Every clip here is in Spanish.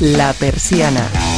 La Persiana.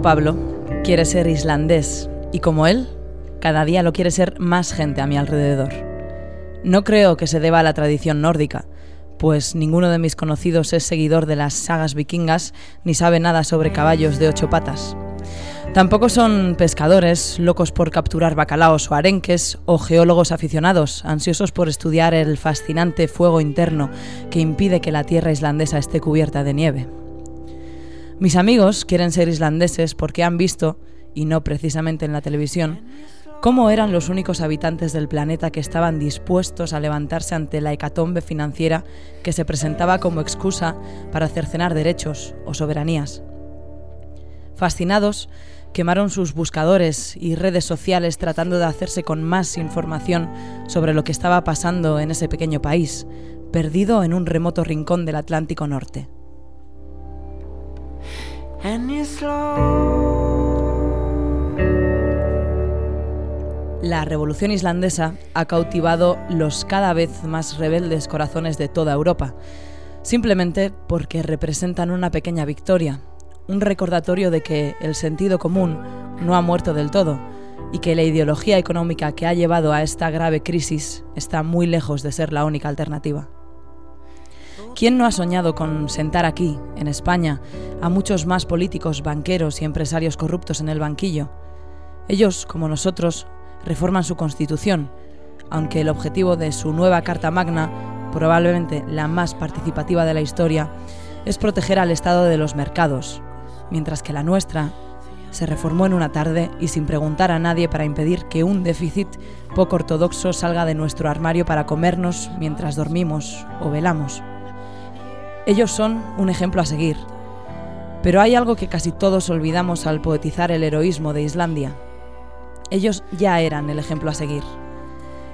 Pablo quiere ser islandés y como él, cada día lo quiere ser más gente a mi alrededor. No creo que se deba a la tradición nórdica, pues ninguno de mis conocidos es seguidor de las sagas vikingas ni sabe nada sobre caballos de ocho patas. Tampoco son pescadores, locos por capturar bacalaos o arenques, o geólogos aficionados, ansiosos por estudiar el fascinante fuego interno que impide que la tierra islandesa esté cubierta de nieve. Mis amigos quieren ser islandeses porque han visto, y no precisamente en la televisión, cómo eran los únicos habitantes del planeta que estaban dispuestos a levantarse ante la hecatombe financiera que se presentaba como excusa para cercenar derechos o soberanías. Fascinados, quemaron sus buscadores y redes sociales tratando de hacerse con más información sobre lo que estaba pasando en ese pequeño país, perdido en un remoto rincón del Atlántico Norte. La revolución islandesa ha cautivado los cada vez más rebeldes corazones de toda Europa, simplemente porque representan una pequeña victoria, un recordatorio de que el sentido común no ha muerto del todo y que la ideología económica que ha llevado a esta grave crisis está muy lejos de ser la única alternativa. ¿Quién no ha soñado con sentar aquí, en España, a muchos más políticos, banqueros y empresarios corruptos en el banquillo? Ellos, como nosotros, reforman su constitución, aunque el objetivo de su nueva Carta Magna, probablemente la más participativa de la historia, es proteger al Estado de los mercados, mientras que la nuestra se reformó en una tarde y sin preguntar a nadie para impedir que un déficit poco ortodoxo salga de nuestro armario para comernos mientras dormimos o velamos. Ellos son un ejemplo a seguir. Pero hay algo que casi todos olvidamos al poetizar el heroísmo de Islandia. Ellos ya eran el ejemplo a seguir.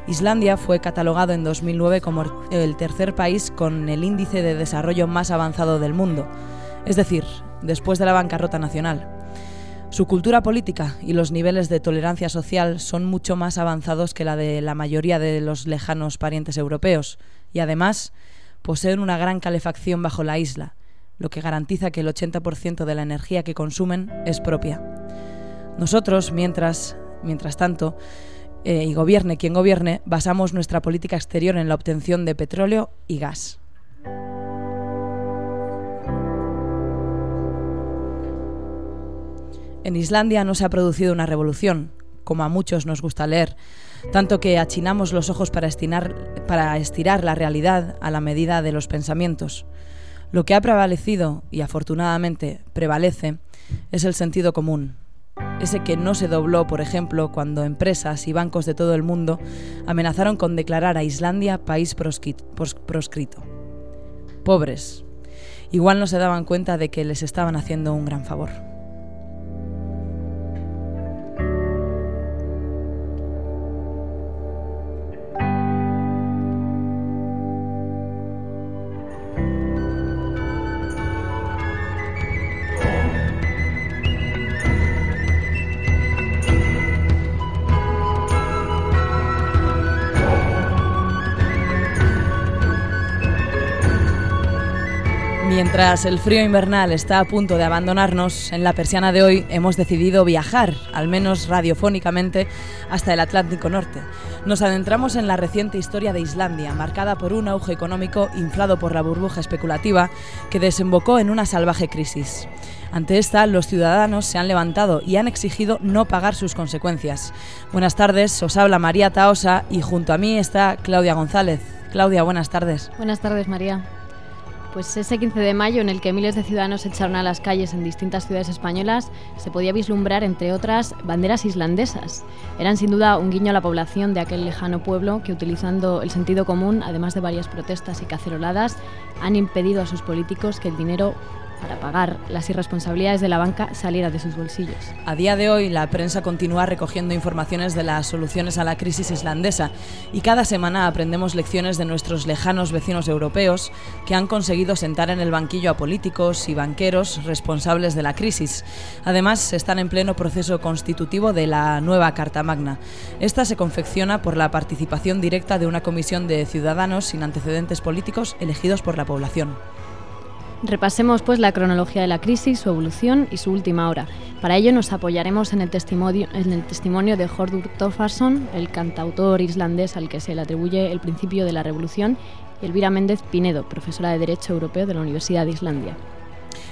Islandia fue catalogado en 2009 como el tercer país con el índice de desarrollo más avanzado del mundo, es decir, después de la bancarrota nacional. Su cultura política y los niveles de tolerancia social son mucho más avanzados que la de la mayoría de los lejanos parientes europeos, y además poseen una gran calefacción bajo la isla, lo que garantiza que el 80% de la energía que consumen es propia. Nosotros, mientras, mientras tanto, eh, y gobierne quien gobierne, basamos nuestra política exterior en la obtención de petróleo y gas. En Islandia no se ha producido una revolución, como a muchos nos gusta leer, tanto que achinamos los ojos para, para estirar la realidad a la medida de los pensamientos. Lo que ha prevalecido, y afortunadamente prevalece, es el sentido común, ese que no se dobló, por ejemplo, cuando empresas y bancos de todo el mundo amenazaron con declarar a Islandia país proscrito. Pobres. Igual no se daban cuenta de que les estaban haciendo un gran favor. Mientras el frío invernal está a punto de abandonarnos, en la persiana de hoy hemos decidido viajar, al menos radiofónicamente, hasta el Atlántico Norte. Nos adentramos en la reciente historia de Islandia, marcada por un auge económico inflado por la burbuja especulativa que desembocó en una salvaje crisis. Ante esta, los ciudadanos se han levantado y han exigido no pagar sus consecuencias. Buenas tardes, os habla María Taosa y junto a mí está Claudia González. Claudia, buenas tardes. Buenas tardes, María. Pues ese 15 de mayo en el que miles de ciudadanos se echaron a las calles en distintas ciudades españolas, se podía vislumbrar, entre otras, banderas islandesas. Eran sin duda un guiño a la población de aquel lejano pueblo que, utilizando el sentido común, además de varias protestas y caceroladas, han impedido a sus políticos que el dinero para pagar las irresponsabilidades de la banca saliera de sus bolsillos. A día de hoy, la prensa continúa recogiendo informaciones de las soluciones a la crisis islandesa y cada semana aprendemos lecciones de nuestros lejanos vecinos europeos que han conseguido sentar en el banquillo a políticos y banqueros responsables de la crisis. Además, están en pleno proceso constitutivo de la nueva Carta Magna. Esta se confecciona por la participación directa de una comisión de ciudadanos sin antecedentes políticos elegidos por la población. Repasemos pues la cronología de la crisis, su evolución y su última hora. Para ello nos apoyaremos en el testimonio, de Hordur Torfarsson, el cantautor islandés al que se le atribuye el principio de la revolución, y Elvira Méndez Pinedo, profesora de Derecho Europeo de la Universidad de Islandia.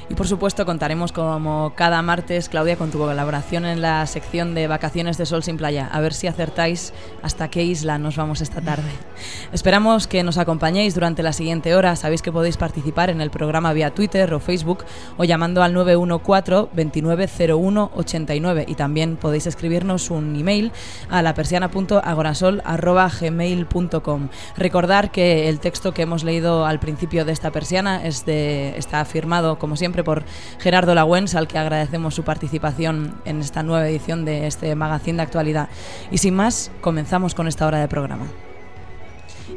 Y por supuesto contaremos como cada martes, Claudia, con tu colaboración en la sección de Vacaciones de Sol sin Playa. A ver si acertáis hasta qué isla nos vamos esta tarde. Esperamos que nos acompañéis durante la siguiente hora. Sabéis que podéis participar en el programa vía Twitter o Facebook o llamando al 914-2901-89 y también podéis escribirnos un email a la persiana.agorasol.gmail.com. Recordar que el texto que hemos leído al principio de esta persiana es de, está firmado, como siempre, por Gerardo Lagüens, al que agradecemos su participación en esta nueva edición de este magazine de actualidad. Y sin más, comenzamos con esta hora de programa.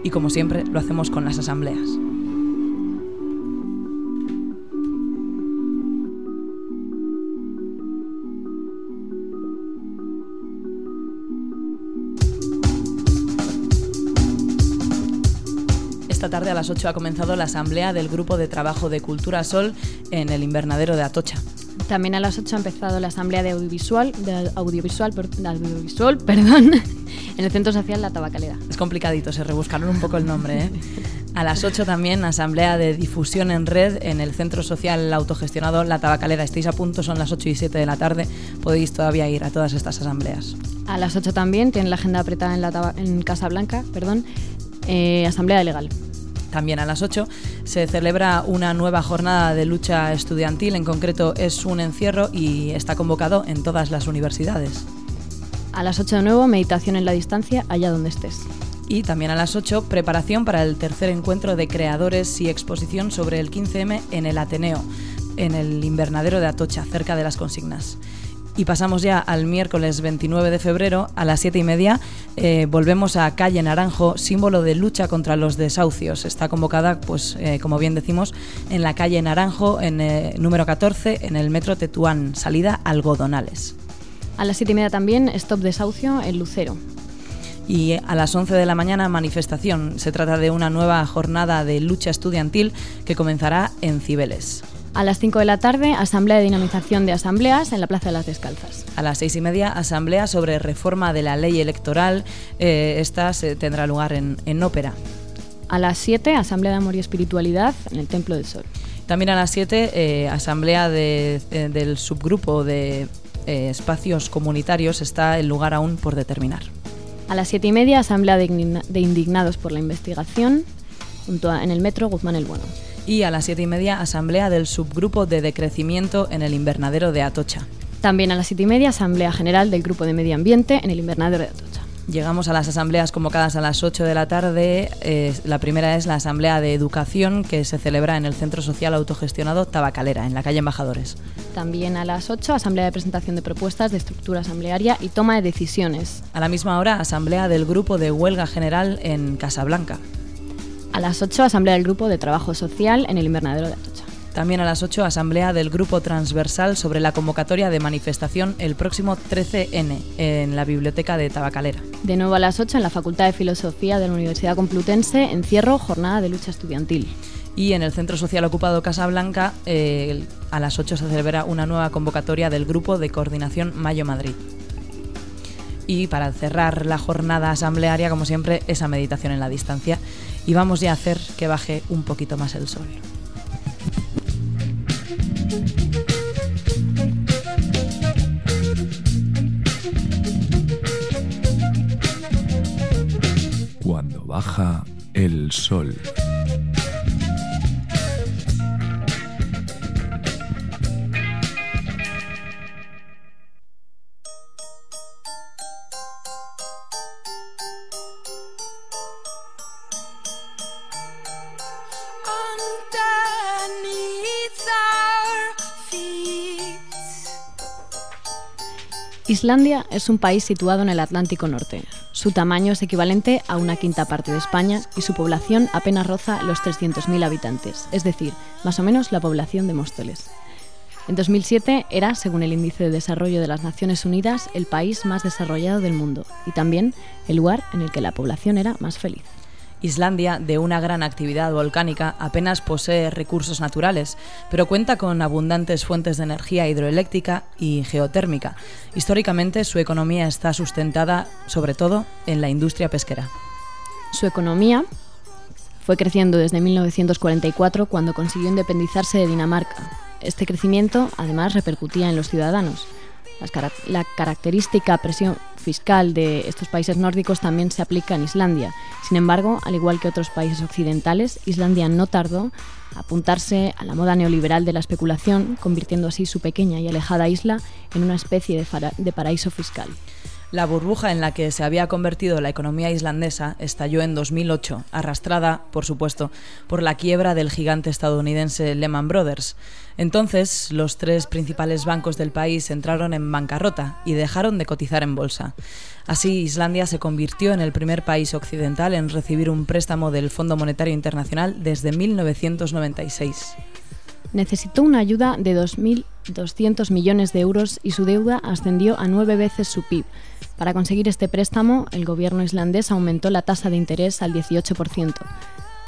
Y como siempre, lo hacemos con las asambleas. Esta tarde a las 8 ha comenzado la asamblea del Grupo de Trabajo de Cultura Sol en el invernadero de Atocha. También a las 8 ha empezado la asamblea de audiovisual, de audiovisual, de audiovisual perdón, en el Centro Social La Tabacalera. Es complicadito, se rebuscaron un poco el nombre. ¿eh? A las 8 también asamblea de difusión en red en el Centro Social Autogestionado La Tabacalera. Estáis a punto, son las 8 y 7 de la tarde, podéis todavía ir a todas estas asambleas. A las 8 también tienen la agenda apretada en, la en Casa Blanca, perdón, eh, asamblea legal. También a las 8 se celebra una nueva jornada de lucha estudiantil, en concreto es un encierro y está convocado en todas las universidades. A las 8 de nuevo, meditación en la distancia, allá donde estés. Y también a las 8, preparación para el tercer encuentro de creadores y exposición sobre el 15M en el Ateneo, en el invernadero de Atocha, cerca de las consignas. Y pasamos ya al miércoles 29 de febrero a las 7 y media. Eh, volvemos a Calle Naranjo, símbolo de lucha contra los desahucios. Está convocada, pues, eh, como bien decimos, en la calle Naranjo, en eh, número 14, en el metro Tetuán, salida Algodonales. A las 7 y media también, stop desahucio en Lucero. Y a las 11 de la mañana, manifestación. Se trata de una nueva jornada de lucha estudiantil que comenzará en Cibeles. A las 5 de la tarde, asamblea de dinamización de asambleas en la Plaza de las Descalzas. A las 6 y media, asamblea sobre reforma de la ley electoral. Eh, esta se tendrá lugar en, en Ópera. A las 7, asamblea de amor y espiritualidad en el Templo del Sol. También a las 7, eh, asamblea de, de, del subgrupo de eh, espacios comunitarios. Está el lugar aún por determinar. A las 7 y media, asamblea de, de indignados por la investigación junto a, en el metro Guzmán el Bueno y a las siete y media asamblea del subgrupo de decrecimiento en el invernadero de Atocha. También a las siete y media asamblea general del grupo de medio ambiente en el invernadero de Atocha. Llegamos a las asambleas convocadas a las 8 de la tarde. Eh, la primera es la Asamblea de Educación que se celebra en el Centro Social Autogestionado Tabacalera, en la calle Embajadores. También a las 8, Asamblea de Presentación de Propuestas de Estructura Asamblearia y Toma de Decisiones. A la misma hora, Asamblea del Grupo de Huelga General en Casablanca. A las 8, Asamblea del Grupo de Trabajo Social en el Invernadero de Atocha. También a las 8, Asamblea del Grupo Transversal sobre la convocatoria de manifestación el próximo 13N en la Biblioteca de Tabacalera. De nuevo a las 8, en la Facultad de Filosofía de la Universidad Complutense, encierro, jornada de lucha estudiantil. Y en el Centro Social Ocupado Casablanca, eh, a las 8 se celebra una nueva convocatoria del Grupo de Coordinación Mayo Madrid. Y para cerrar la jornada asamblearia, como siempre, esa meditación en la distancia. Y vamos ya a hacer que baje un poquito más el sol. Cuando baja el sol. Islandia es un país situado en el Atlántico Norte. Su tamaño es equivalente a una quinta parte de España y su población apenas roza los 300.000 habitantes, es decir, más o menos la población de Móstoles. En 2007 era, según el Índice de Desarrollo de las Naciones Unidas, el país más desarrollado del mundo y también el lugar en el que la población era más feliz. Islandia, de una gran actividad volcánica, apenas posee recursos naturales, pero cuenta con abundantes fuentes de energía hidroeléctrica y geotérmica. Históricamente, su economía está sustentada sobre todo en la industria pesquera. Su economía fue creciendo desde 1944 cuando consiguió independizarse de Dinamarca. Este crecimiento además repercutía en los ciudadanos. La característica presión fiscal de estos países nórdicos también se aplica en Islandia. Sin embargo, al igual que otros países occidentales, Islandia no tardó a apuntarse a la moda neoliberal de la especulación, convirtiendo así su pequeña y alejada isla en una especie de, paraíso fiscal. La burbuja en la que se había convertido la economía islandesa estalló en 2008, arrastrada, por supuesto, por la quiebra del gigante estadounidense Lehman Brothers. Entonces, los tres principales bancos del país entraron en bancarrota y dejaron de cotizar en bolsa. Así, Islandia se convirtió en el primer país occidental en recibir un préstamo del Fondo Monetario Internacional desde 1996 necesitó una ayuda de 2.200 millones de euros y su deuda ascendió a nueve veces su PIB. Para conseguir este préstamo, el gobierno islandés aumentó la tasa de interés al 18%.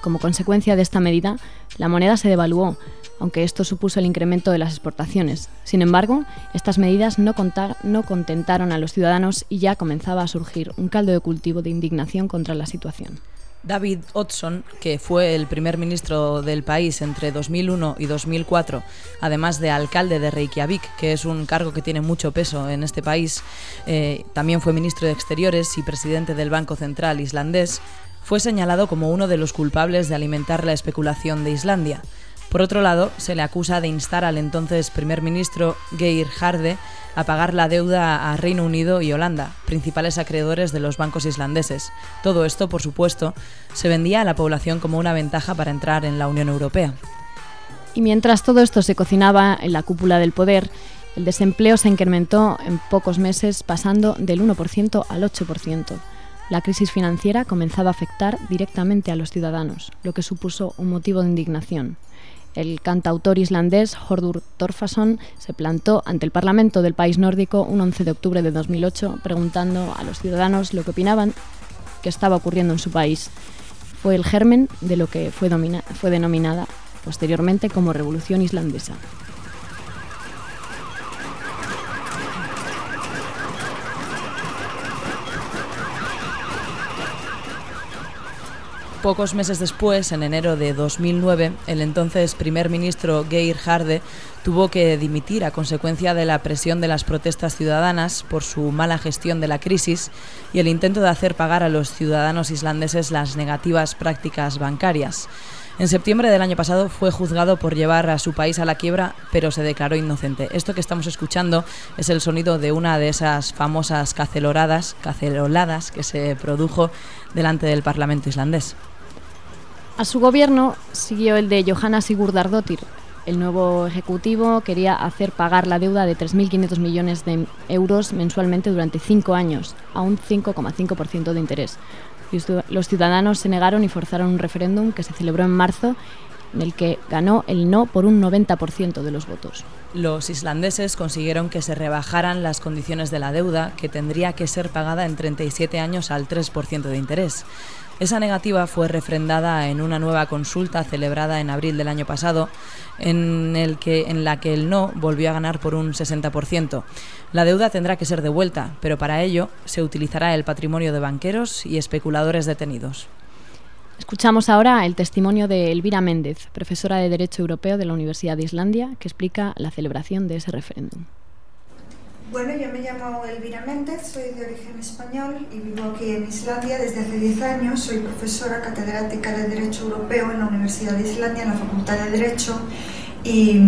Como consecuencia de esta medida, la moneda se devaluó, aunque esto supuso el incremento de las exportaciones. Sin embargo, estas medidas no, no contentaron a los ciudadanos y ya comenzaba a surgir un caldo de cultivo de indignación contra la situación. David Odson, que fue el primer ministro del país entre 2001 y 2004, además de alcalde de Reykjavik, que es un cargo que tiene mucho peso en este país, eh, también fue ministro de Exteriores y presidente del Banco Central islandés, fue señalado como uno de los culpables de alimentar la especulación de Islandia. Por otro lado, se le acusa de instar al entonces primer ministro Geir Harde a pagar la deuda a Reino Unido y Holanda, principales acreedores de los bancos islandeses. Todo esto, por supuesto, se vendía a la población como una ventaja para entrar en la Unión Europea. Y mientras todo esto se cocinaba en la cúpula del poder, el desempleo se incrementó en pocos meses, pasando del 1% al 8%. La crisis financiera comenzaba a afectar directamente a los ciudadanos, lo que supuso un motivo de indignación. El cantautor islandés Hordur Torfason se plantó ante el Parlamento del país nórdico un 11 de octubre de 2008 preguntando a los ciudadanos lo que opinaban que estaba ocurriendo en su país. Fue el germen de lo que fue, fue denominada posteriormente como Revolución Islandesa. Pocos meses después, en enero de 2009, el entonces primer ministro Geir Harde tuvo que dimitir a consecuencia de la presión de las protestas ciudadanas por su mala gestión de la crisis y el intento de hacer pagar a los ciudadanos islandeses las negativas prácticas bancarias. En septiembre del año pasado fue juzgado por llevar a su país a la quiebra, pero se declaró inocente. Esto que estamos escuchando es el sonido de una de esas famosas caceroladas, caceroladas que se produjo delante del Parlamento islandés. A su gobierno siguió el de Johanna Sigurdardóttir. El nuevo ejecutivo quería hacer pagar la deuda de 3.500 millones de euros mensualmente durante cinco años, a un 5,5% de interés. Los ciudadanos se negaron y forzaron un referéndum que se celebró en marzo en el que ganó el no por un 90% de los votos. Los islandeses consiguieron que se rebajaran las condiciones de la deuda, que tendría que ser pagada en 37 años al 3% de interés. Esa negativa fue refrendada en una nueva consulta celebrada en abril del año pasado, en, la que el no volvió a ganar por un 60%. La deuda tendrá que ser devuelta, pero para ello se utilizará el patrimonio de banqueros y especuladores detenidos. Escuchamos ahora el testimonio de Elvira Méndez, profesora de Derecho Europeo de la Universidad de Islandia, que explica la celebración de ese referéndum. Bueno, yo me llamo Elvira Méndez, soy de origen español y vivo aquí en Islandia desde hace 10 años. Soy profesora catedrática de Derecho Europeo en la Universidad de Islandia, en la Facultad de Derecho. Y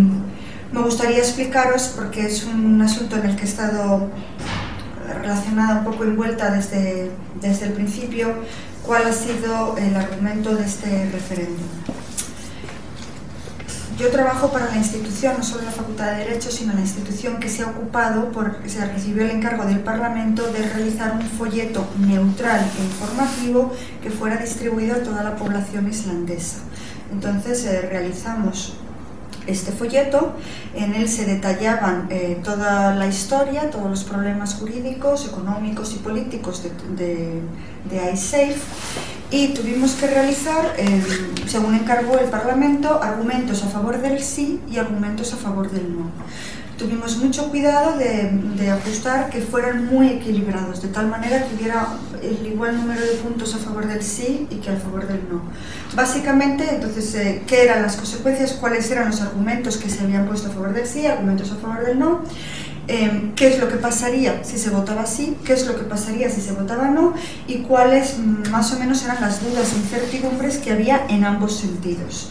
me gustaría explicaros, porque es un asunto en el que he estado relacionada un poco envuelta desde, desde el principio, cuál ha sido el argumento de este referéndum. Yo trabajo para la institución, no solo la Facultad de Derecho, sino la institución que se ha ocupado, por, se recibió el encargo del Parlamento de realizar un folleto neutral e informativo que fuera distribuido a toda la población islandesa. Entonces eh, realizamos este folleto. En él se detallaban eh, toda la historia, todos los problemas jurídicos, económicos y políticos de, de, de iSafe y tuvimos que realizar, eh, según encargó el Parlamento, argumentos a favor del sí y argumentos a favor del no tuvimos mucho cuidado de, de, ajustar que fueran muy equilibrados, de tal manera que hubiera el igual número de puntos a favor del sí y que a favor del no. Básicamente, entonces, eh, ¿qué eran las consecuencias? ¿Cuáles eran los argumentos que se habían puesto a favor del sí, argumentos a favor del no? Eh, qué es lo que pasaría si se votaba sí, qué es lo que pasaría si se votaba no y cuáles más o menos eran las dudas e incertidumbres que había en ambos sentidos.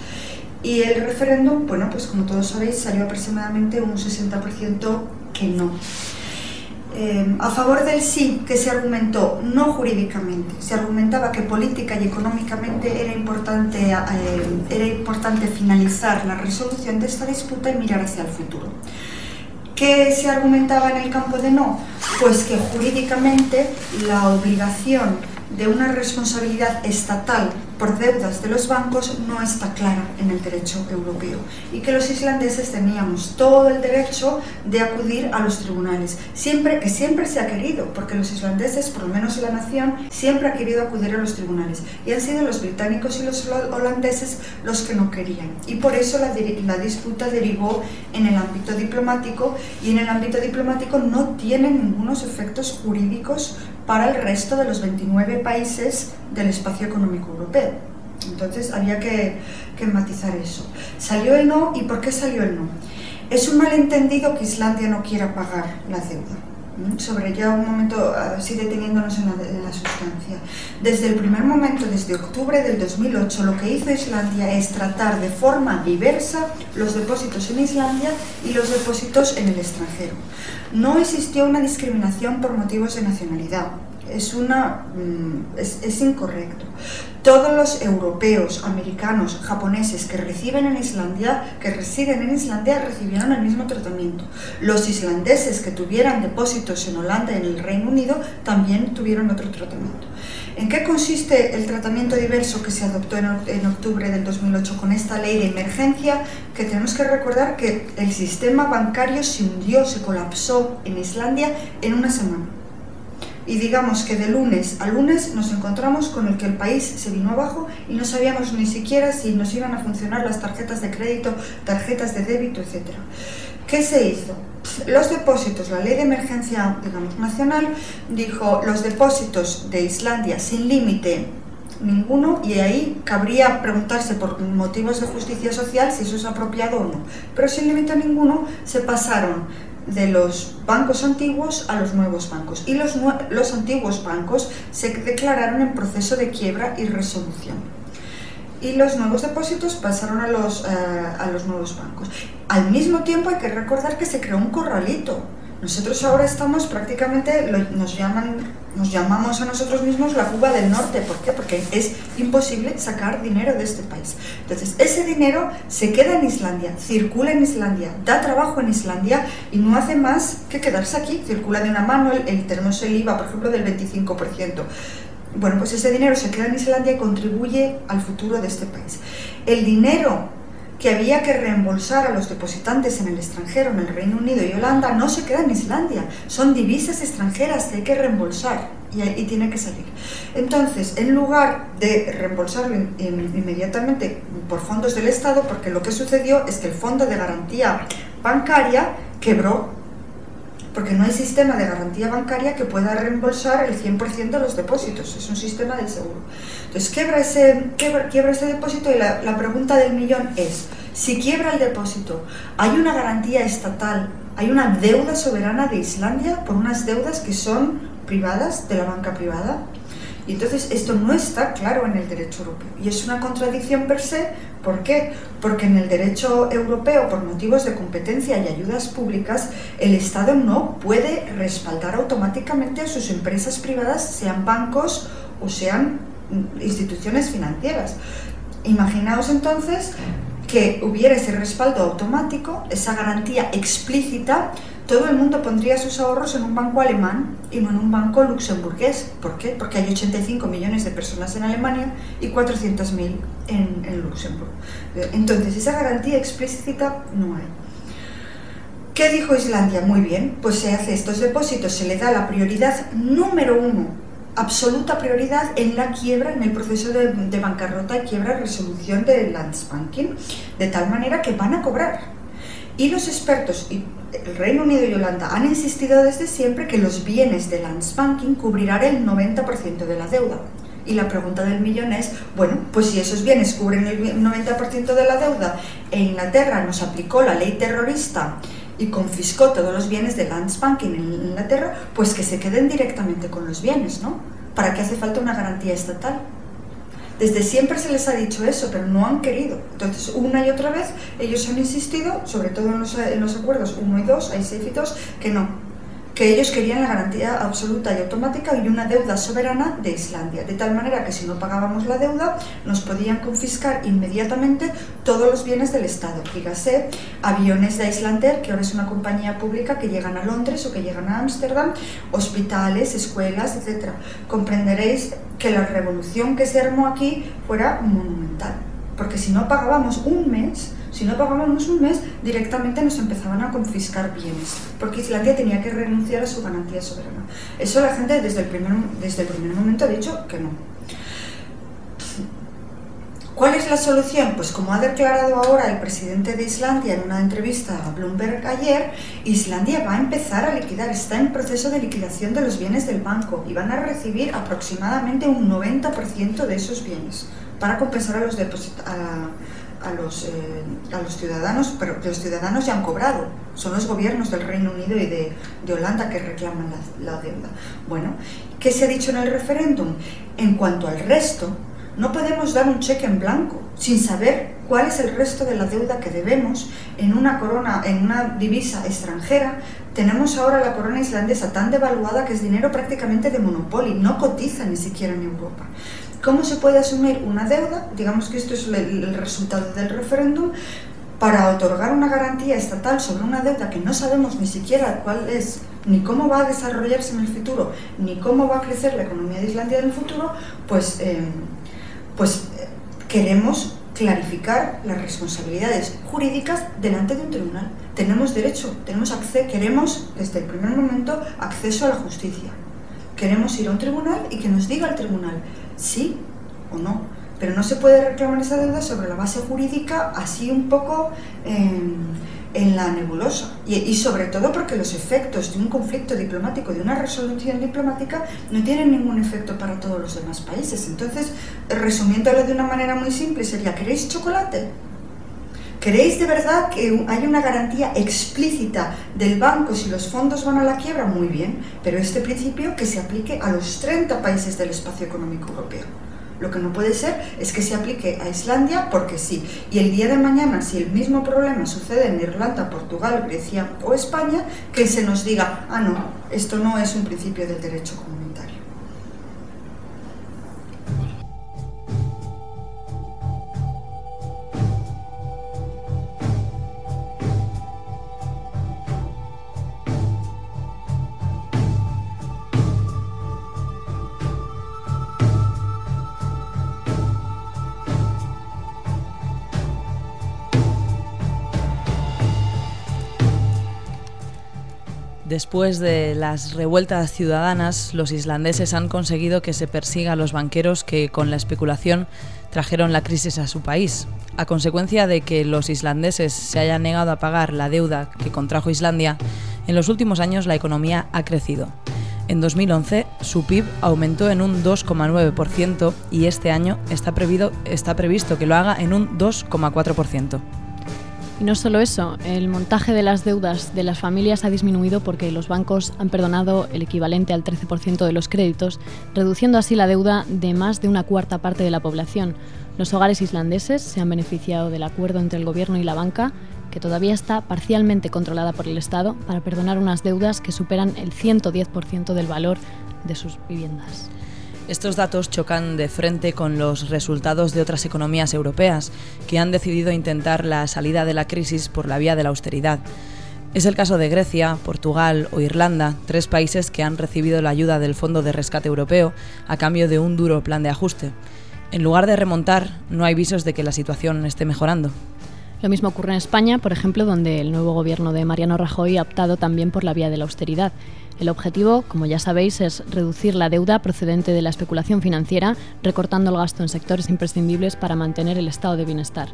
Y el referéndum, bueno, pues como todos sabéis, salió aproximadamente un 60% que no. Eh, a favor del sí, que se argumentó no jurídicamente, se argumentaba que política y económicamente era importante, eh, era importante finalizar la resolución de esta disputa y mirar hacia el futuro. ¿Qué se argumentaba en el campo de no? Pues que jurídicamente la obligación de una responsabilidad estatal por deudas de los bancos no está clara en el derecho europeo. Y que los islandeses teníamos todo el derecho de acudir a los tribunales, siempre que siempre se ha querido, porque los islandeses, por lo menos la nación, siempre ha querido acudir a los tribunales. Y han sido los británicos y los holandeses los que no querían. Y por eso la, la disputa derivó en el ámbito diplomático y en el ámbito diplomático no tiene ningunos efectos jurídicos para el resto de los 29 países del espacio económico europeo. Entonces había que, matizar eso. Salió el no, ¿y por qué salió el no? Es un malentendido que Islandia no quiera pagar la deuda. Sobre ya un momento, así deteniéndonos en la, sustancia. Desde el primer momento, desde octubre del 2008, lo que hizo Islandia es tratar de forma diversa los depósitos en Islandia y los depósitos en el extranjero. No existió una discriminación por motivos de nacionalidad es, una, mm, es, incorrecto. Todos los europeos, americanos, japoneses que reciben en Islandia, que residen en Islandia, recibieron el mismo tratamiento. Los islandeses que tuvieran depósitos en Holanda y en el Reino Unido también tuvieron otro tratamiento. ¿En qué consiste el tratamiento diverso que se adoptó en octubre del 2008 con esta ley de emergencia? Que tenemos que recordar que el sistema bancario se hundió, se colapsó en Islandia en una semana y digamos que de lunes a lunes nos encontramos con el que el país se vino abajo y no sabíamos ni siquiera si nos iban a funcionar las tarjetas de crédito, tarjetas de débito, etc. ¿Qué se hizo? Los depósitos, la ley de emergencia digamos, nacional dijo los depósitos de Islandia sin límite ninguno y ahí cabría preguntarse por motivos de justicia social si eso es apropiado o no. Pero sin límite ninguno se pasaron de los bancos antiguos a los nuevos bancos. Y los, los antiguos bancos se declararon en proceso de quiebra y resolución. Y los nuevos depósitos pasaron a los, uh, a los nuevos bancos. Al mismo tiempo hay que recordar que se creó un corralito. Nosotros ahora estamos prácticamente, nos, llaman, nos llamamos a nosotros mismos la Cuba del Norte. ¿Por qué? Porque es imposible sacar dinero de este país. Entonces, ese dinero se queda en Islandia, circula en Islandia, da trabajo en Islandia y no hace más que quedarse aquí. Circula de una mano, el, el, tenemos el IVA, por ejemplo, del 25%. Bueno, pues ese dinero se queda en Islandia y contribuye al futuro de este país. El dinero que había que reembolsar a los depositantes en el extranjero, en el Reino Unido y Holanda, no se queda en Islandia, son divisas extranjeras que hay que reembolsar y, tiene que salir. Entonces, en lugar de reembolsarlo inmediatamente por fondos del Estado, porque lo que sucedió es que el Fondo de Garantía Bancaria quebró porque no hay sistema de garantía bancaria que pueda reembolsar el 100% de los depósitos, es un sistema del seguro. Entonces quiebra ese, quiebra, ese depósito y la pregunta del millón es, si quiebra el depósito, ¿hay una garantía estatal, hay una deuda soberana de Islandia por unas deudas que son privadas, de la banca privada? Y entonces esto no está claro en el derecho europeo. Y es una contradicción per se. ¿Por qué? Porque en el derecho europeo, por motivos de competencia y ayudas públicas, el Estado no puede respaldar automáticamente a sus empresas privadas, sean bancos o sean instituciones financieras. Imaginaos entonces que hubiera ese respaldo automático, esa garantía explícita todo el mundo pondría sus ahorros en un banco alemán y no en un banco luxemburgués. ¿Por qué? Porque hay 85 millones de personas en Alemania y 400.000 en, en Luxemburgo. Entonces, esa garantía explícita no hay. ¿Qué dijo Islandia? Muy bien, pues se hace estos depósitos, se le da la prioridad número uno, absoluta prioridad en la quiebra, en el proceso de, bancarrota y quiebra resolución del Landsbanking, de tal manera que van a cobrar. Y los expertos, el Reino Unido y Holanda han insistido desde siempre que los bienes de Landsbanking cubrirán el 90% de la deuda. Y la pregunta del millón es, bueno, pues si esos bienes cubren el 90% de la deuda e Inglaterra nos aplicó la ley terrorista y confiscó todos los bienes de Landsbanking en Inglaterra, pues que se queden directamente con los bienes, ¿no? ¿Para qué hace falta una garantía estatal? Desde siempre se les ha dicho eso, pero no han querido. Entonces, una y otra vez, ellos han insistido, sobre todo en los, en los acuerdos 1 y 2, hay y 2, que no, que ellos querían la garantía absoluta y automática y una deuda soberana de Islandia, de tal manera que si no pagábamos la deuda nos podían confiscar inmediatamente todos los bienes del Estado, dígase aviones de Islander, que ahora es una compañía pública que llegan a Londres o que llegan a Ámsterdam, hospitales, escuelas, etc. Comprenderéis que la revolución que se armó aquí fuera monumental, porque si no pagábamos un mes, si no pagábamos un mes, directamente nos empezaban a confiscar bienes, porque Islandia tenía que renunciar a su garantía soberana. Eso la gente desde el primer, desde el primer momento ha dicho que no. ¿Cuál es la solución? Pues como ha declarado ahora el presidente de Islandia en una entrevista a Bloomberg ayer, Islandia va a empezar a liquidar, está en proceso de liquidación de los bienes del banco y van a recibir aproximadamente un 90% de esos bienes para compensar a los, a, eh, ciudadanos, pero los ciudadanos ya han cobrado, son los gobiernos del Reino Unido y de, de Holanda que reclaman la, la, deuda. Bueno, ¿qué se ha dicho en el referéndum? En cuanto al resto, no podemos dar un cheque en blanco sin saber cuál es el resto de la deuda que debemos en una corona, en una divisa extranjera. Tenemos ahora la corona islandesa tan devaluada que es dinero prácticamente de monopolio, no cotiza ni siquiera en Europa. ¿Cómo se puede asumir una deuda? Digamos que esto es el resultado del referéndum para otorgar una garantía estatal sobre una deuda que no sabemos ni siquiera cuál es, ni cómo va a desarrollarse en el futuro, ni cómo va a crecer la economía de Islandia en el futuro, pues, eh, pues eh, queremos clarificar las responsabilidades jurídicas delante de un tribunal. Tenemos derecho, tenemos acceso, queremos desde el primer momento acceso a la justicia. Queremos ir a un tribunal y que nos diga el tribunal sí o no. Pero no se puede reclamar esa deuda sobre la base jurídica así un poco en la nebulosa. Y, y, sobre todo porque los efectos de un conflicto diplomático, de una resolución diplomática, no tienen ningún efecto para todos los demás países. Entonces, resumiéndolo de una manera muy simple, sería, ¿queréis chocolate? ¿Queréis de verdad que haya una garantía explícita del banco si los fondos van a la quiebra? Muy bien, pero este principio que se aplique a los 30 países del espacio económico europeo. Lo que no puede ser es que se aplique a Islandia porque sí. Y el día de mañana, si el mismo problema sucede en Irlanda, Portugal, Grecia o España, que se nos diga, ah, no, esto no es un principio del derecho comunitario. Después de las revueltas ciudadanas, los islandeses han conseguido que se persiga a los banqueros que con la especulación trajeron la crisis a su país. A consecuencia de que los islandeses se hayan negado a pagar la deuda que contrajo Islandia, en los últimos años la economía ha crecido. En 2011 su PIB aumentó en un 2,9% y este año está, está previsto que lo haga en un 2,4%. No solo eso, el montaje de las deudas de las familias ha disminuido porque los bancos han perdonado el equivalente al 13% de los créditos, reduciendo así la deuda de más de una cuarta parte de la población. Los hogares islandeses se han beneficiado del acuerdo entre el gobierno y la banca, que todavía está parcialmente controlada por el Estado, para perdonar unas deudas que superan el 110% del valor de sus viviendas. Estos datos chocan de frente con los resultados de otras economías europeas que han decidido intentar la salida de la crisis por la vía de la austeridad. Es el caso de Grecia, Portugal o Irlanda, tres países que han recibido la ayuda del Fondo de Rescate Europeo a cambio de un duro plan de ajuste. En lugar de remontar, no hay visos de que la situación esté mejorando. Lo mismo ocurre en España, por ejemplo, donde el nuevo gobierno de Mariano Rajoy ha optado también por la vía de la austeridad. El objetivo, como ya sabéis, es reducir la deuda procedente de la especulación financiera, recortando el gasto en sectores imprescindibles para mantener el estado de bienestar.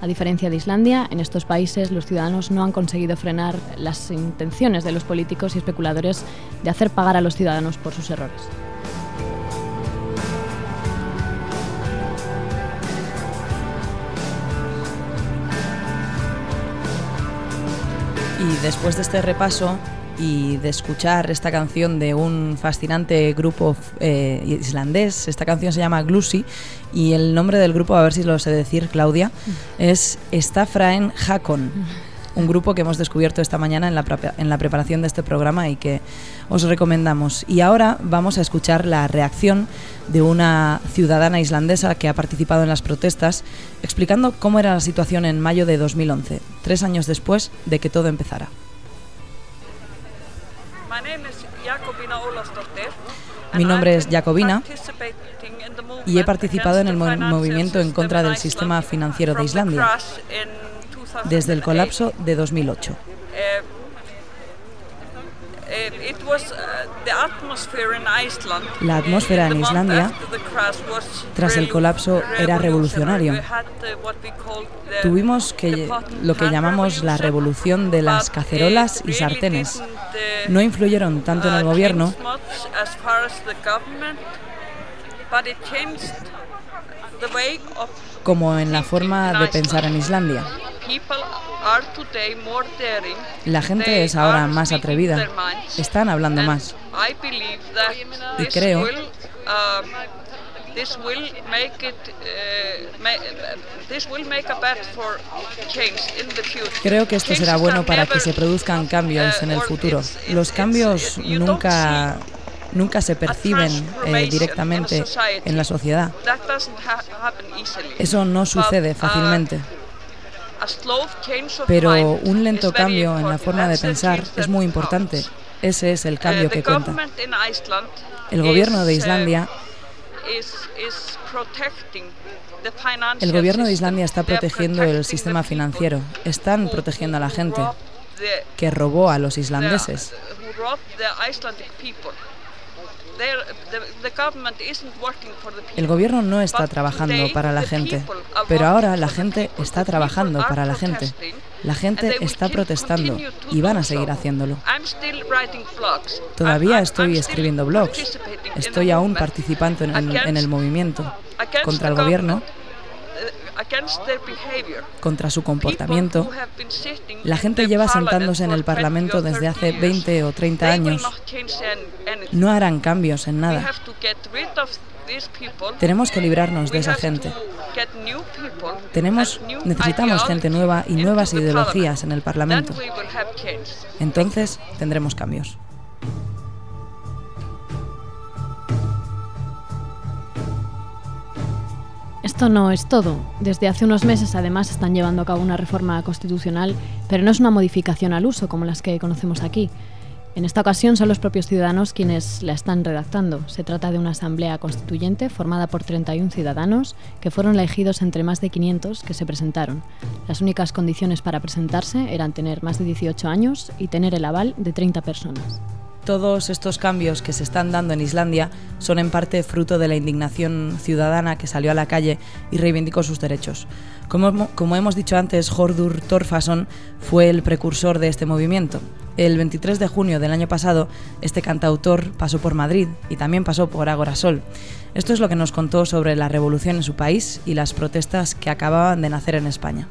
A diferencia de Islandia, en estos países los ciudadanos no han conseguido frenar las intenciones de los políticos y especuladores de hacer pagar a los ciudadanos por sus errores. Y después de este repaso, y de escuchar esta canción de un fascinante grupo eh, islandés. Esta canción se llama Glusi y el nombre del grupo, a ver si lo sé decir, Claudia, es Stafraen Hakon. Un grupo que hemos descubierto esta mañana en la preparación de este programa y que os recomendamos. Y ahora vamos a escuchar la reacción de una ciudadana islandesa que ha participado en las protestas, explicando cómo era la situación en mayo de 2011, tres años después de que todo empezara. Mi nombre es Jacobina y he participado en el movimiento en contra del sistema financiero de Islandia desde el colapso de 2008. La atmósfera en Islandia tras el colapso era revolucionario. Tuvimos que, lo que llamamos la revolución de las cacerolas y sartenes. No influyeron tanto en el gobierno, como en la forma de pensar en Islandia. La gente es ahora más atrevida, están hablando más. Y creo Creo que esto será bueno para que se produzcan cambios en el futuro. Los cambios nunca nunca se perciben eh, directamente en la sociedad. Eso no sucede uh, fácilmente. Pero un lento cambio en la forma de pensar es muy importante. Ese es el cambio uh, que cuenta. El gobierno de uh, Islandia el gobierno de Islandia está protegiendo el sistema financiero. Están protegiendo a la gente que robó a los islandeses. El gobierno no está trabajando para la gente, pero ahora la gente está trabajando para la gente. La gente está protestando y van a seguir haciéndolo. Todavía estoy escribiendo blogs. Estoy aún participando en el, movimiento contra el gobierno contra su comportamiento. La gente lleva sentándose en el Parlamento desde hace 20 o 30 años. No harán cambios en nada. Tenemos que librarnos de esa gente. Tenemos, necesitamos gente nueva y nuevas ideologías en el Parlamento. Entonces tendremos cambios. Esto no es todo. Desde hace unos meses además están llevando a cabo una reforma constitucional, pero no es una modificación al uso como las que conocemos aquí. En esta ocasión son los propios ciudadanos quienes la están redactando. Se trata de una asamblea constituyente formada por 31 ciudadanos que fueron elegidos entre más de 500 que se presentaron. Las únicas condiciones para presentarse eran tener más de 18 años y tener el aval de 30 personas. Todos estos cambios que se están dando en Islandia son en parte fruto de la indignación ciudadana que salió a la calle y reivindicó sus derechos. Como, hemos dicho antes, Hordur Torfason fue el precursor de este movimiento. El 23 de junio del año pasado, este cantautor pasó por Madrid y también pasó por Agorasol. Esto es lo que nos contó sobre la revolución en su país y las protestas que acababan de nacer en España.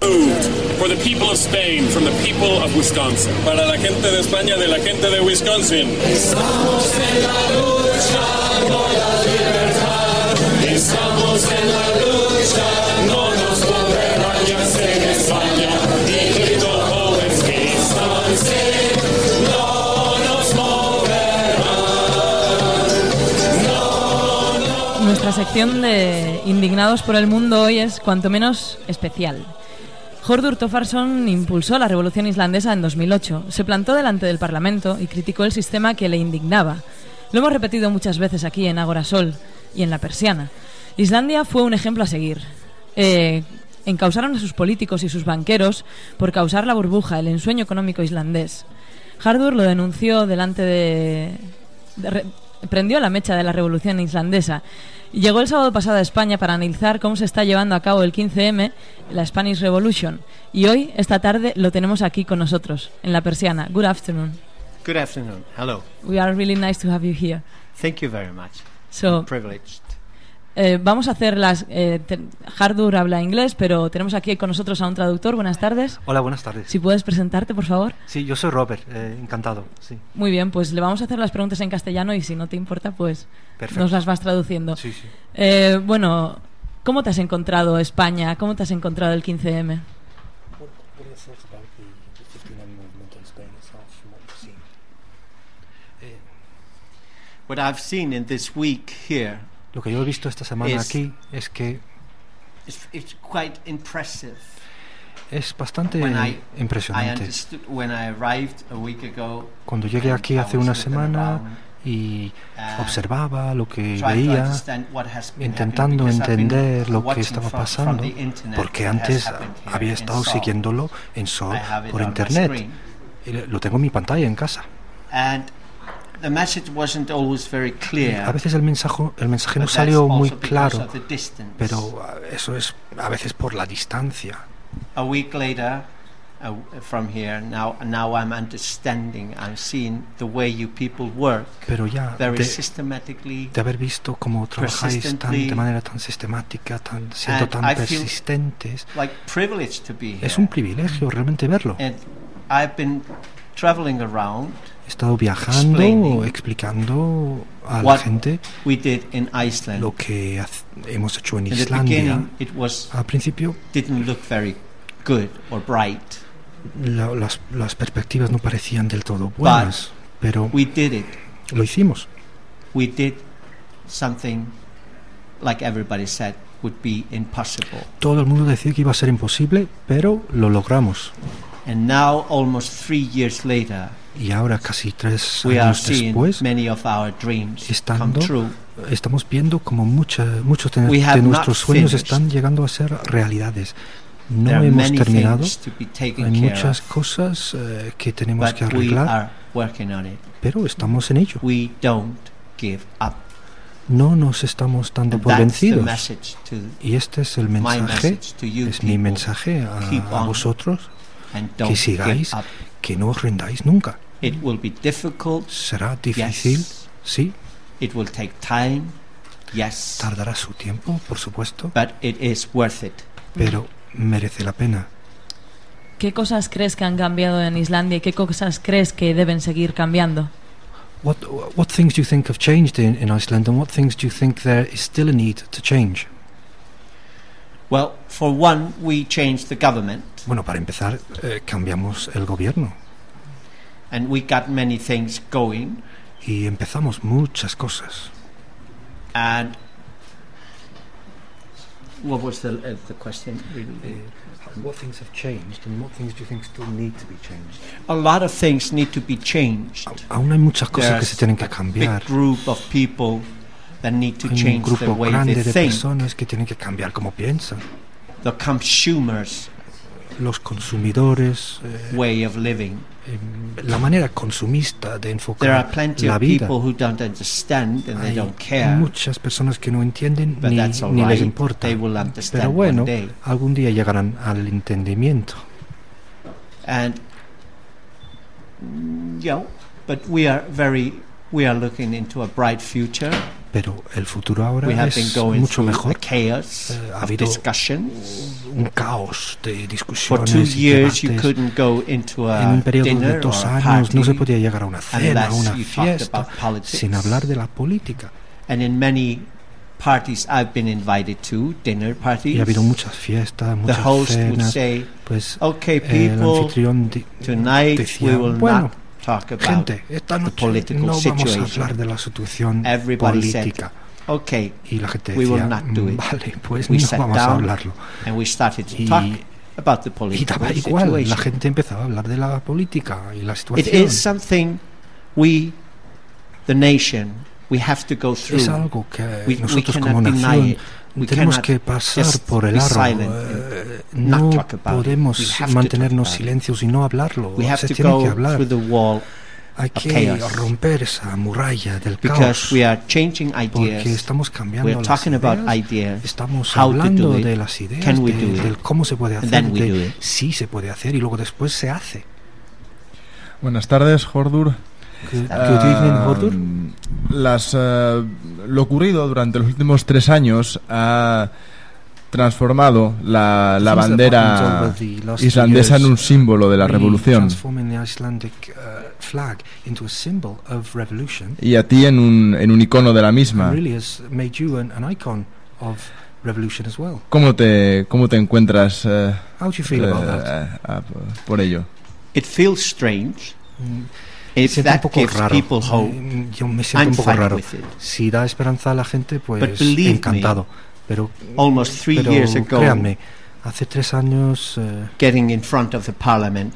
For the people of Spain, from the people of Wisconsin. Para la gente de España, de la gente de Wisconsin. Estamos en la lucha por la libertad. Estamos en la lucha, no nos volverán ya ser España. Y grito Hohenstaufen, no nos moverán. Nuestra sección de Indignados por el Mundo hoy es cuanto menos especial. Hordur Tofarsson impulsó la revolución islandesa en 2008. Se plantó delante del Parlamento y criticó el sistema que le indignaba. Lo hemos repetido muchas veces aquí en Agora Sol y en La Persiana. Islandia fue un ejemplo a seguir. Eh, encausaron a sus políticos y sus banqueros por causar la burbuja, el ensueño económico islandés. Hardur lo denunció delante de... prendió la mecha de la revolución islandesa. Llegó el sábado pasado a España para analizar cómo se está llevando a cabo el 15M, la Spanish Revolution. Y hoy, esta tarde, lo tenemos aquí con nosotros, en La Persiana. Good afternoon. Good afternoon. Hello. We are really nice to have you here. Thank you very much. So, Privileged. Eh, vamos a hacer las... Eh, Hardur habla inglés, pero tenemos aquí con nosotros a un traductor. Buenas tardes. Hola, buenas tardes. Si puedes presentarte, por favor. Sí, yo soy Robert, eh, encantado. Sí, Muy bien, pues le vamos a hacer las preguntas en castellano y si no te importa, pues perfecto. nos las vas traduciendo. Sí, sí. Eh, bueno, ¿cómo te has encontrado España? ¿Cómo te has encontrado el 15M? What I've seen in this week here Lo que yo he visto esta semana aquí es que is it's quite impressive. es bastante When I, I impresionante. understood when I arrived a week ago. Cuando llegué aquí hace una semana y and observaba lo que veía, intentando entender lo que estaba pasando, porque antes había estado siguiéndolo en Sol por internet. lo tengo en mi pantalla en casa. And A veces el mensaje, el mensaje no salió muy claro, pero ah, eso es a veces por la distancia. a week later uh, from here now now i'm understanding i'm seeing the way you people work Pero ya very de, systematically de haber visto cómo trabajáis tan, de manera tan sistemática, tan, siendo tan persistentes, like privileged to be here es un privilegio realmente verlo. and i've been traveling around He estado viajando, explaining explicando a la gente we did in iceland lo que hemos hecho en Islandia. it was Al principio didn't look very good or bright la- las, las perspectivas no parecían del todo buenas, pero we did it lo hicimos. we did something like everybody said would be impossible Todo el mundo decía que iba a ser imposible, pero lo logramos. And now, almost three years later, Y ahora, casi tres we años después, many of our dreams come estando true. estamos viendo como mucha, muchos de, nuestros sueños finished. están llegando a ser realidades. No there hemos terminado, hay muchas of, cosas eh, que tenemos que arreglar, pero estamos en ello. We don't give up. No nos estamos dando And por vencidos. Y este es el mensaje, you es mi mensaje a, a vosotros, give sigáis. que no os rindáis nunca. It will be difficult. Será difícil, Yes. sí, It will take time. Yes. tardará su tiempo, por supuesto, But it is worth it. pero merece la pena. ¿Qué cosas crees que han cambiado en Islandia y qué cosas crees que deben seguir cambiando? What what things do you think have changed in, in Iceland, and what things do you think there is still a need to change? Well, for one, we changed the government. Bueno, para empezar, eh, cambiamos el gobierno and we got many things going y empezamos muchas cosas. and what was the, uh, the question really What things have changed and what things do you think still need to be changed? A lot of things need to be changed. Aún hay muchas cosas que There's se tienen que a cambiar. big group of people that need to Hay un change the grupo way grande they de think. personas que tienen que cambiar cómo piensan. The consumers' Los consumidores, eh, way of living. la manera consumista de enfocar la vida. Hay muchas personas que no entienden ni, ni les importa. Pero bueno, algún día llegarán al entendimiento. And mm, you know, but we are very we are looking into a bright future. Pero el futuro ahora We have been es going mucho mejor. chaos Eh, ha of habido discussions. un caos de For discusiones two y years, you debates. couldn't go into En a un periodo de dos años no se podía llegar a una cena, a una fiesta, sin hablar de la política. And in many parties I've been invited to, dinner parties, Y ha habido muchas fiestas, the muchas host would cenas. say, Pues "Okay, el people, tonight decía, we will bueno, not gente, esta the noche political no vamos a situation." hablar de la situación Everybody said, política. Okay, Y la gente we will decía, not do it. vale, pues We no vamos a hablarlo. and we started to Y- talk about the Y daba igual, la situation. gente empezaba a hablar de la política y la It situación. is something we, the nation, we have to go through. es algo que we, nosotros como nación it. Tenemos que pasar por el silent eh, no podemos mantenernos silencios y no hablarlo. Se tiene que hablar. Hay que romper esa muralla del caos. Porque estamos cambiando las ideas. Estamos hablando de las ideas, de- del cómo se puede hacer, de sí se puede hacer y luego después se hace. Buenas tardes, Hordur. Ah, good evening, Hordur. Las, eh, lo ocurrido durante los últimos tres años ha transformado la, la bandera islandesa en un símbolo de la revolución uh, revolution y a ti en un, en un icono de la misma. ¿Cómo te, cómo te encuentras eh, eh, that? a- por ello? It feels strange. Mm, If siento un poco raro. hope, Yo me siento I'm un poco raro. Si da esperanza a la gente, pues me, encantado. Pero, Almost three pero years ago, créanme, hace tres años eh, getting in front of the parliament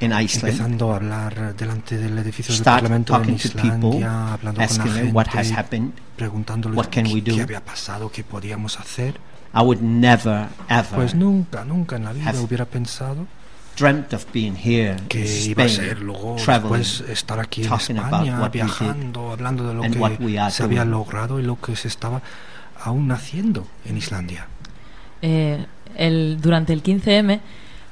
in Iceland, empezando a hablar delante del edificio del Parlamento en talking to people, Islandia, hablando con asking la them what has gente, happened, preguntándoles what can qué, we do? qué había pasado, qué podíamos hacer. I would never, ever Pues nunca, nunca en la vida Have hubiera pensado dreamt of being here que in iba a Spain, ser luego traveling, después estar aquí en talking about España, what we did viajando, hablando de lo and what que we are se había doing. logrado y lo que se estaba aún haciendo en Islandia. Eh, el, durante el 15M,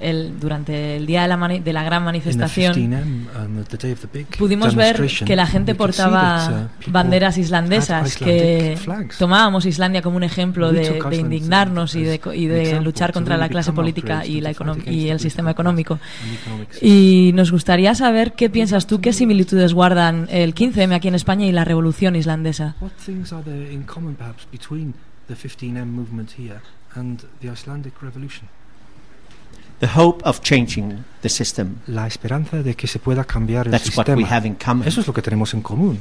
el, durante el día de la, mani- de la gran manifestación, 15M, um, big pudimos ver que la gente portaba that, uh, banderas islandesas, que tomábamos Islandia como un ejemplo de, de indignarnos y de, y de luchar contra la clase política y, la y el sistema económico. Y nos gustaría saber qué piensas tú, qué similitudes guardan el 15M aquí en España y la revolución islandesa. The 15M movement here and the Icelandic revolution? The hope of changing the system. La esperanza de que se pueda cambiar el That's what we sistema. have in common. Eso es lo que tenemos en común.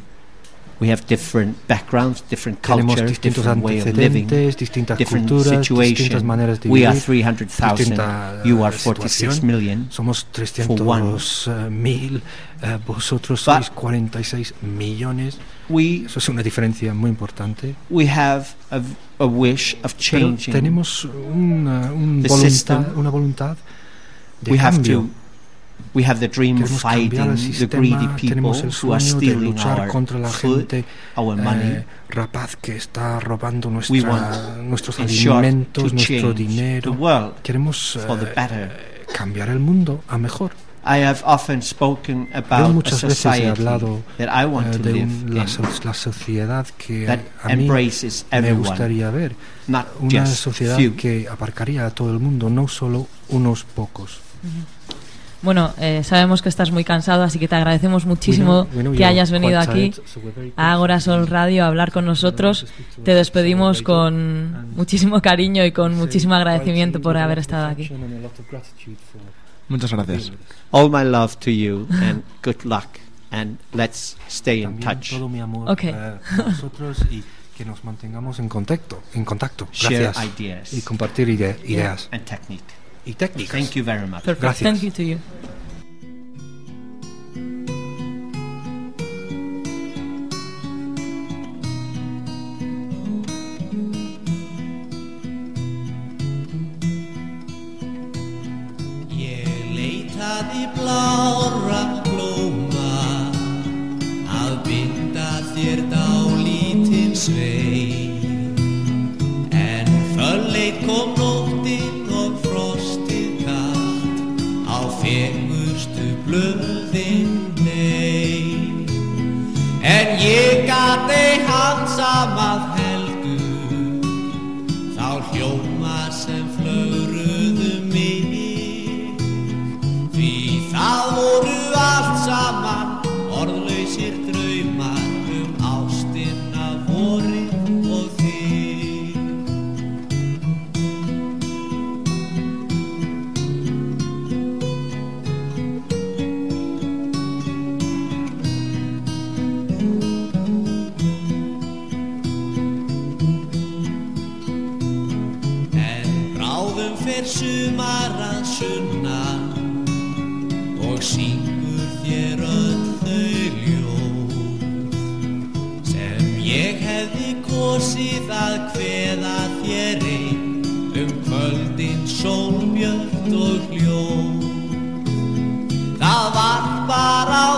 We have different backgrounds, different cultures, different way of living, distintas different culturas, distintas maneras de We are 300,000. You are eh, 46 situación. million. Somos for one. mil, eh, vosotros But- sois 46 millones. We Eso es una diferencia muy importante. we have a, a wish of Pero changing. tenemos una, un the voluntad, system. una voluntad de we have cambio. to. We have the dream of fighting the greedy people tenemos el who are stealing luchar our contra la food, gente our money. eh, rapaz que está robando We want, nuestros in short, alimentos, to nuestro change dinero. the world Queremos for the eh, better. cambiar el mundo a mejor. I have often spoken Yo about a muchas veces he hablado that I want eh, to de live un- la, in so- la sociedad que that a mí embraces me everyone, gustaría ver. not Una just sociedad few. que abarcaría a todo el mundo, no solo unos pocos. Bueno, eh, sabemos que estás muy cansado, así que te agradecemos muchísimo We know- we know que hayas venido aquí tired, so a Agora Sol Radio a hablar con nosotros. Te despedimos con muchísimo cariño y con muchísimo agradecimiento por haber estado aquí. Muchas gracias. All my love to you and good luck and let's stay in touch. todo mi amor Ok. eh, a nosotros y que nos mantengamos en contacto, en contacto. Share Gracias. ideas Y compartir ide- ideas and technique. Y técnicas. Thank you very much. Perfect. Gracias. Thank you to you. Ég leitaði á fegurstu blöðin nei. En ég gat ei hansamað heldur sólbjört og hljóð Það var bara á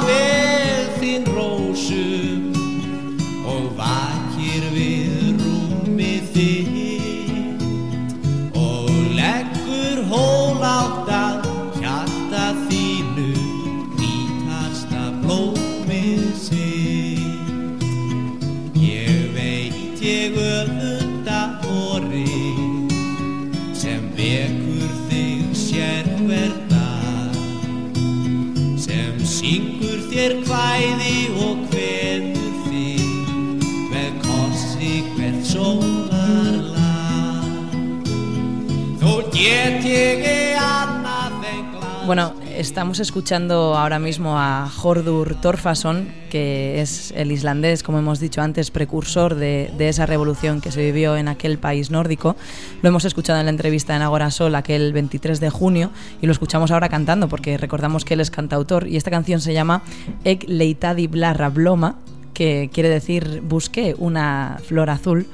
Bueno, estamos escuchando ahora mismo a Hordur Torfason, que es el islandés, como hemos dicho antes, precursor de, esa revolución que se vivió en aquel país nórdico. Lo hemos escuchado en la entrevista en Agora Sol aquel 23 de junio y lo escuchamos ahora cantando porque recordamos que él es cantautor y esta canción se llama Ek Leitadi Blarra Bloma, que quiere decir busqué una flor azul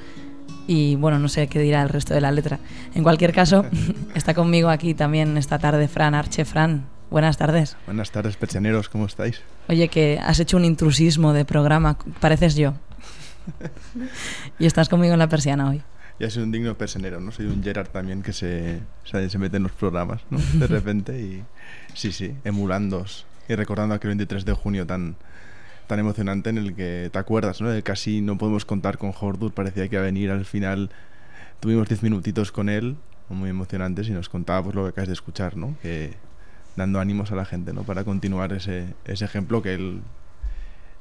y bueno, no sé qué dirá el resto de la letra. En cualquier caso, está conmigo aquí también esta tarde Fran Arche. Fran, buenas tardes. Buenas tardes, persianeros, ¿cómo estáis? Oye, que has hecho un intrusismo de programa, pareces yo. y estás conmigo en la persiana hoy. Ya soy un digno persianero, ¿no? Soy un Gerard también que se, se, se mete en los programas, ¿no? De repente y sí, sí, emulándos y recordando aquel 23 de junio tan, tan emocionante en el que te acuerdas, ¿no? De casi no podemos contar con Hordur, parecía que iba a venir al final. Tuvimos 10 minutitos con él, muy emocionantes, y nos contaba pues lo que acabas de escuchar, ¿no? Que dando ánimos a la gente, ¿no? Para continuar ese, ese ejemplo que él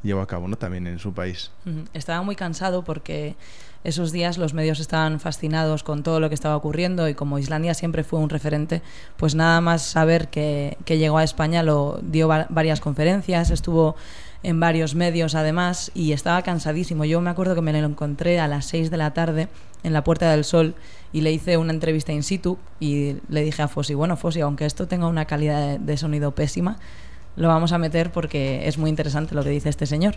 llevó a cabo, ¿no? También en su país. Estaba muy cansado porque esos días los medios estaban fascinados con todo lo que estaba ocurriendo y como Islandia siempre fue un referente, pues nada más saber que, que llegó a España lo dio va- varias conferencias, estuvo en varios medios además y estaba cansadísimo. Yo me acuerdo que me lo encontré a las 6 de la tarde en la Puerta del Sol y le hice una entrevista in situ y le dije a Fossi, bueno Fossi, aunque esto tenga una calidad de, de sonido pésima, lo vamos a meter porque es muy interesante lo que dice este señor.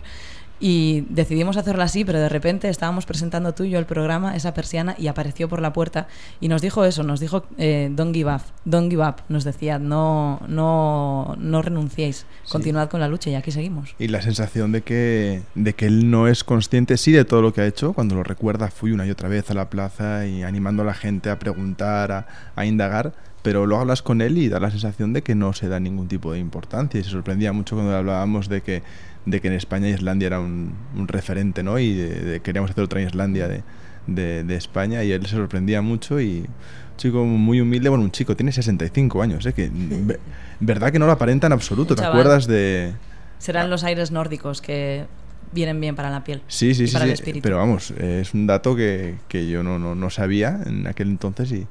Y decidimos hacerlo así, pero de repente estábamos presentando tú y yo el programa, esa persiana, y apareció por la puerta y nos dijo eso, nos dijo, eh, don't give up, don't give up, nos decía, no, no, no renunciéis, continuad con la lucha y aquí seguimos. Y la sensación de que, de que él no es consciente, sí, de todo lo que ha hecho. Cuando lo recuerda, fui una y otra vez a la plaza y animando a la gente a preguntar, a, a indagar. Pero luego hablas con él y da la sensación de que no se da ningún tipo de importancia. Y se sorprendía mucho cuando hablábamos de que, de que en España Islandia era un, un referente, ¿no? Y de, de queríamos hacer otra Islandia de, de, de España. Y él se sorprendía mucho y un chico muy humilde, bueno, un chico, tiene 65 años, ¿eh? Que, ve- verdad que no lo aparenta en absoluto. ¿Te acuerdas de...? Serán los aires nórdicos que vienen bien para la piel. Sí, sí, y sí, para el sí, espíritu. pero vamos, es un dato que, que yo no, no, no sabía en aquel entonces y,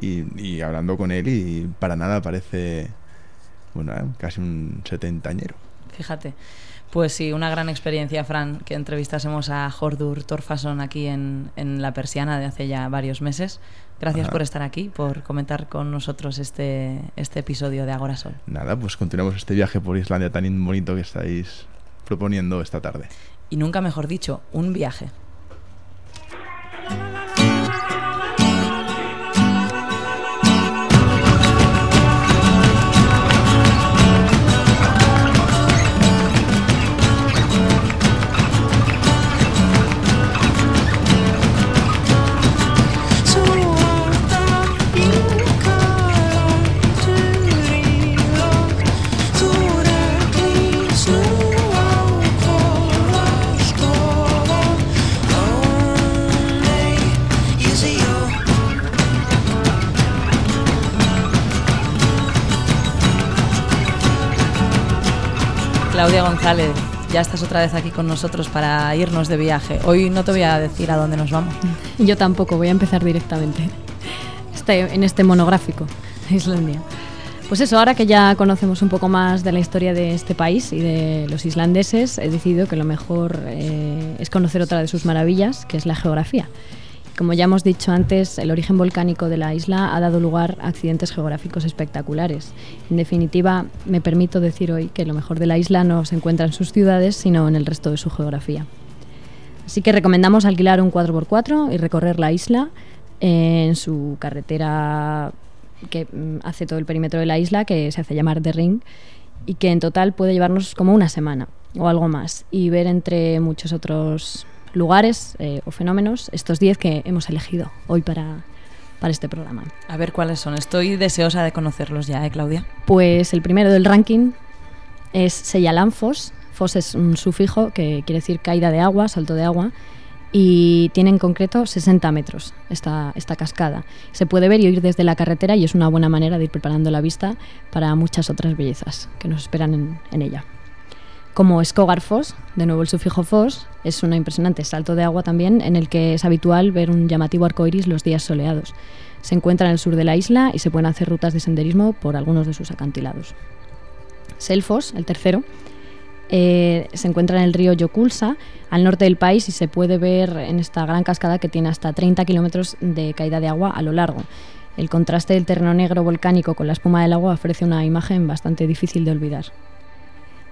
y, y hablando con él y para nada parece, bueno, casi un setentañero. Fíjate. Pues sí, una gran experiencia, Fran, que entrevistásemos a Jordur Torfason aquí en, en La Persiana de hace ya varios meses. Gracias Ajá. por estar aquí, por comentar con nosotros este, este episodio de Agora Sol. Nada, pues continuamos este viaje por Islandia tan bonito que estáis proponiendo esta tarde. Y nunca mejor dicho, un viaje. Claudia González, ya estás otra vez aquí con nosotros para irnos de viaje. Hoy no te voy a decir a dónde nos vamos. Yo tampoco, voy a empezar directamente este, en este monográfico Islandia. Pues eso, ahora que ya conocemos un poco más de la historia de este país y de los islandeses, he decidido que lo mejor eh, es conocer otra de sus maravillas, que es la geografía. Como ya hemos dicho antes, el origen volcánico de la isla ha dado lugar a accidentes geográficos espectaculares. En definitiva, me permito decir hoy que lo mejor de la isla no se encuentra en sus ciudades, sino en el resto de su geografía. Así que recomendamos alquilar un 4x4 y recorrer la isla en su carretera que mm, hace todo el perímetro de la isla, que se hace llamar The Ring, y que en total puede llevarnos como una semana o algo más, y ver entre muchos otros lugares eh, o fenómenos estos 10 que hemos elegido hoy para, para este programa. A ver cuáles son. Estoy deseosa de conocerlos ya, ¿eh, Claudia? Pues el primero del ranking es Seyalan Fos. Fos es un sufijo que quiere decir caída de agua, salto de agua, y tiene en concreto 60 metros esta, esta cascada. Se puede ver y oír desde la carretera y es una buena manera de ir preparando la vista para muchas otras bellezas que nos esperan en, en ella. Como Skogar Foss, de nuevo el sufijo Foss, es un impresionante salto de agua también en el que es habitual ver un llamativo arco iris los días soleados. Se encuentra en el sur de la isla y se pueden hacer rutas de senderismo por algunos de sus acantilados. Selfos, el tercero, eh, se encuentra en el río Yokulsa, al norte del país, y se puede ver en esta gran cascada que tiene hasta 30 kilómetros de caída de agua a lo largo. El contraste del terreno negro volcánico con la espuma del agua ofrece una imagen bastante difícil de olvidar.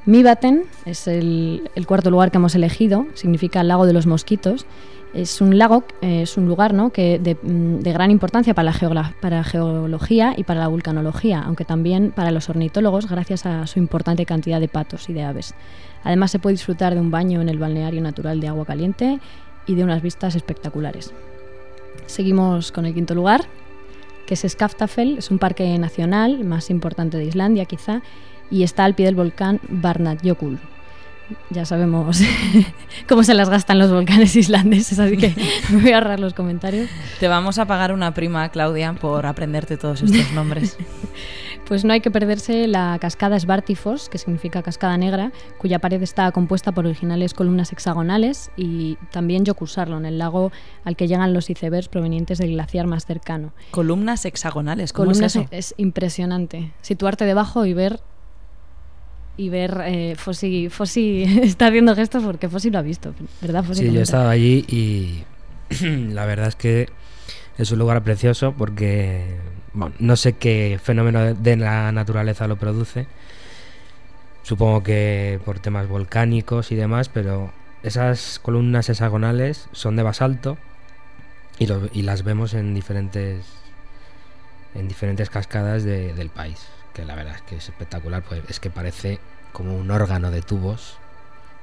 Mibaten es el, el cuarto lugar que hemos elegido, significa lago de los mosquitos. Es un lago, eh, es un lugar ¿no? que de, mm, de gran importancia para la, para la geología y para la vulcanología, aunque también para los ornitólogos gracias a su importante cantidad de patos y de aves. Además se puede disfrutar de un baño en el balneario natural de agua caliente y de unas vistas espectaculares. Seguimos con el quinto lugar, que es Skaftafell, es un parque nacional más importante de Islandia quizá, y está al pie del volcán Barnatjökull. Ya sabemos cómo se las gastan los volcanes islandeses, así que me voy a ahorrar los comentarios. Te vamos a pagar una prima, Claudia, por aprenderte todos estos nombres. Pues no hay que perderse la cascada Svartifos, que significa cascada negra, cuya pared está compuesta por originales columnas hexagonales, y también Jökulsárlón, el lago al que llegan los icebergs provenientes del glaciar más cercano. Columnas hexagonales, ¿cómo Columnas es eso? es impresionante. Situarte debajo y ver y ver eh, Fossi, Fossi está haciendo gestos porque Fossi lo ha visto, ¿verdad? Fossi Sí, yo he comenta. estado allí y la verdad es que es un lugar precioso porque bueno, no sé qué fenómeno de- de la naturaleza lo produce. Supongo que por temas volcánicos y demás, pero esas columnas hexagonales son de basalto y, lo- y las vemos en diferentes en diferentes cascadas de- del país, que la verdad es que es espectacular, pues es que parece como un órgano de tubos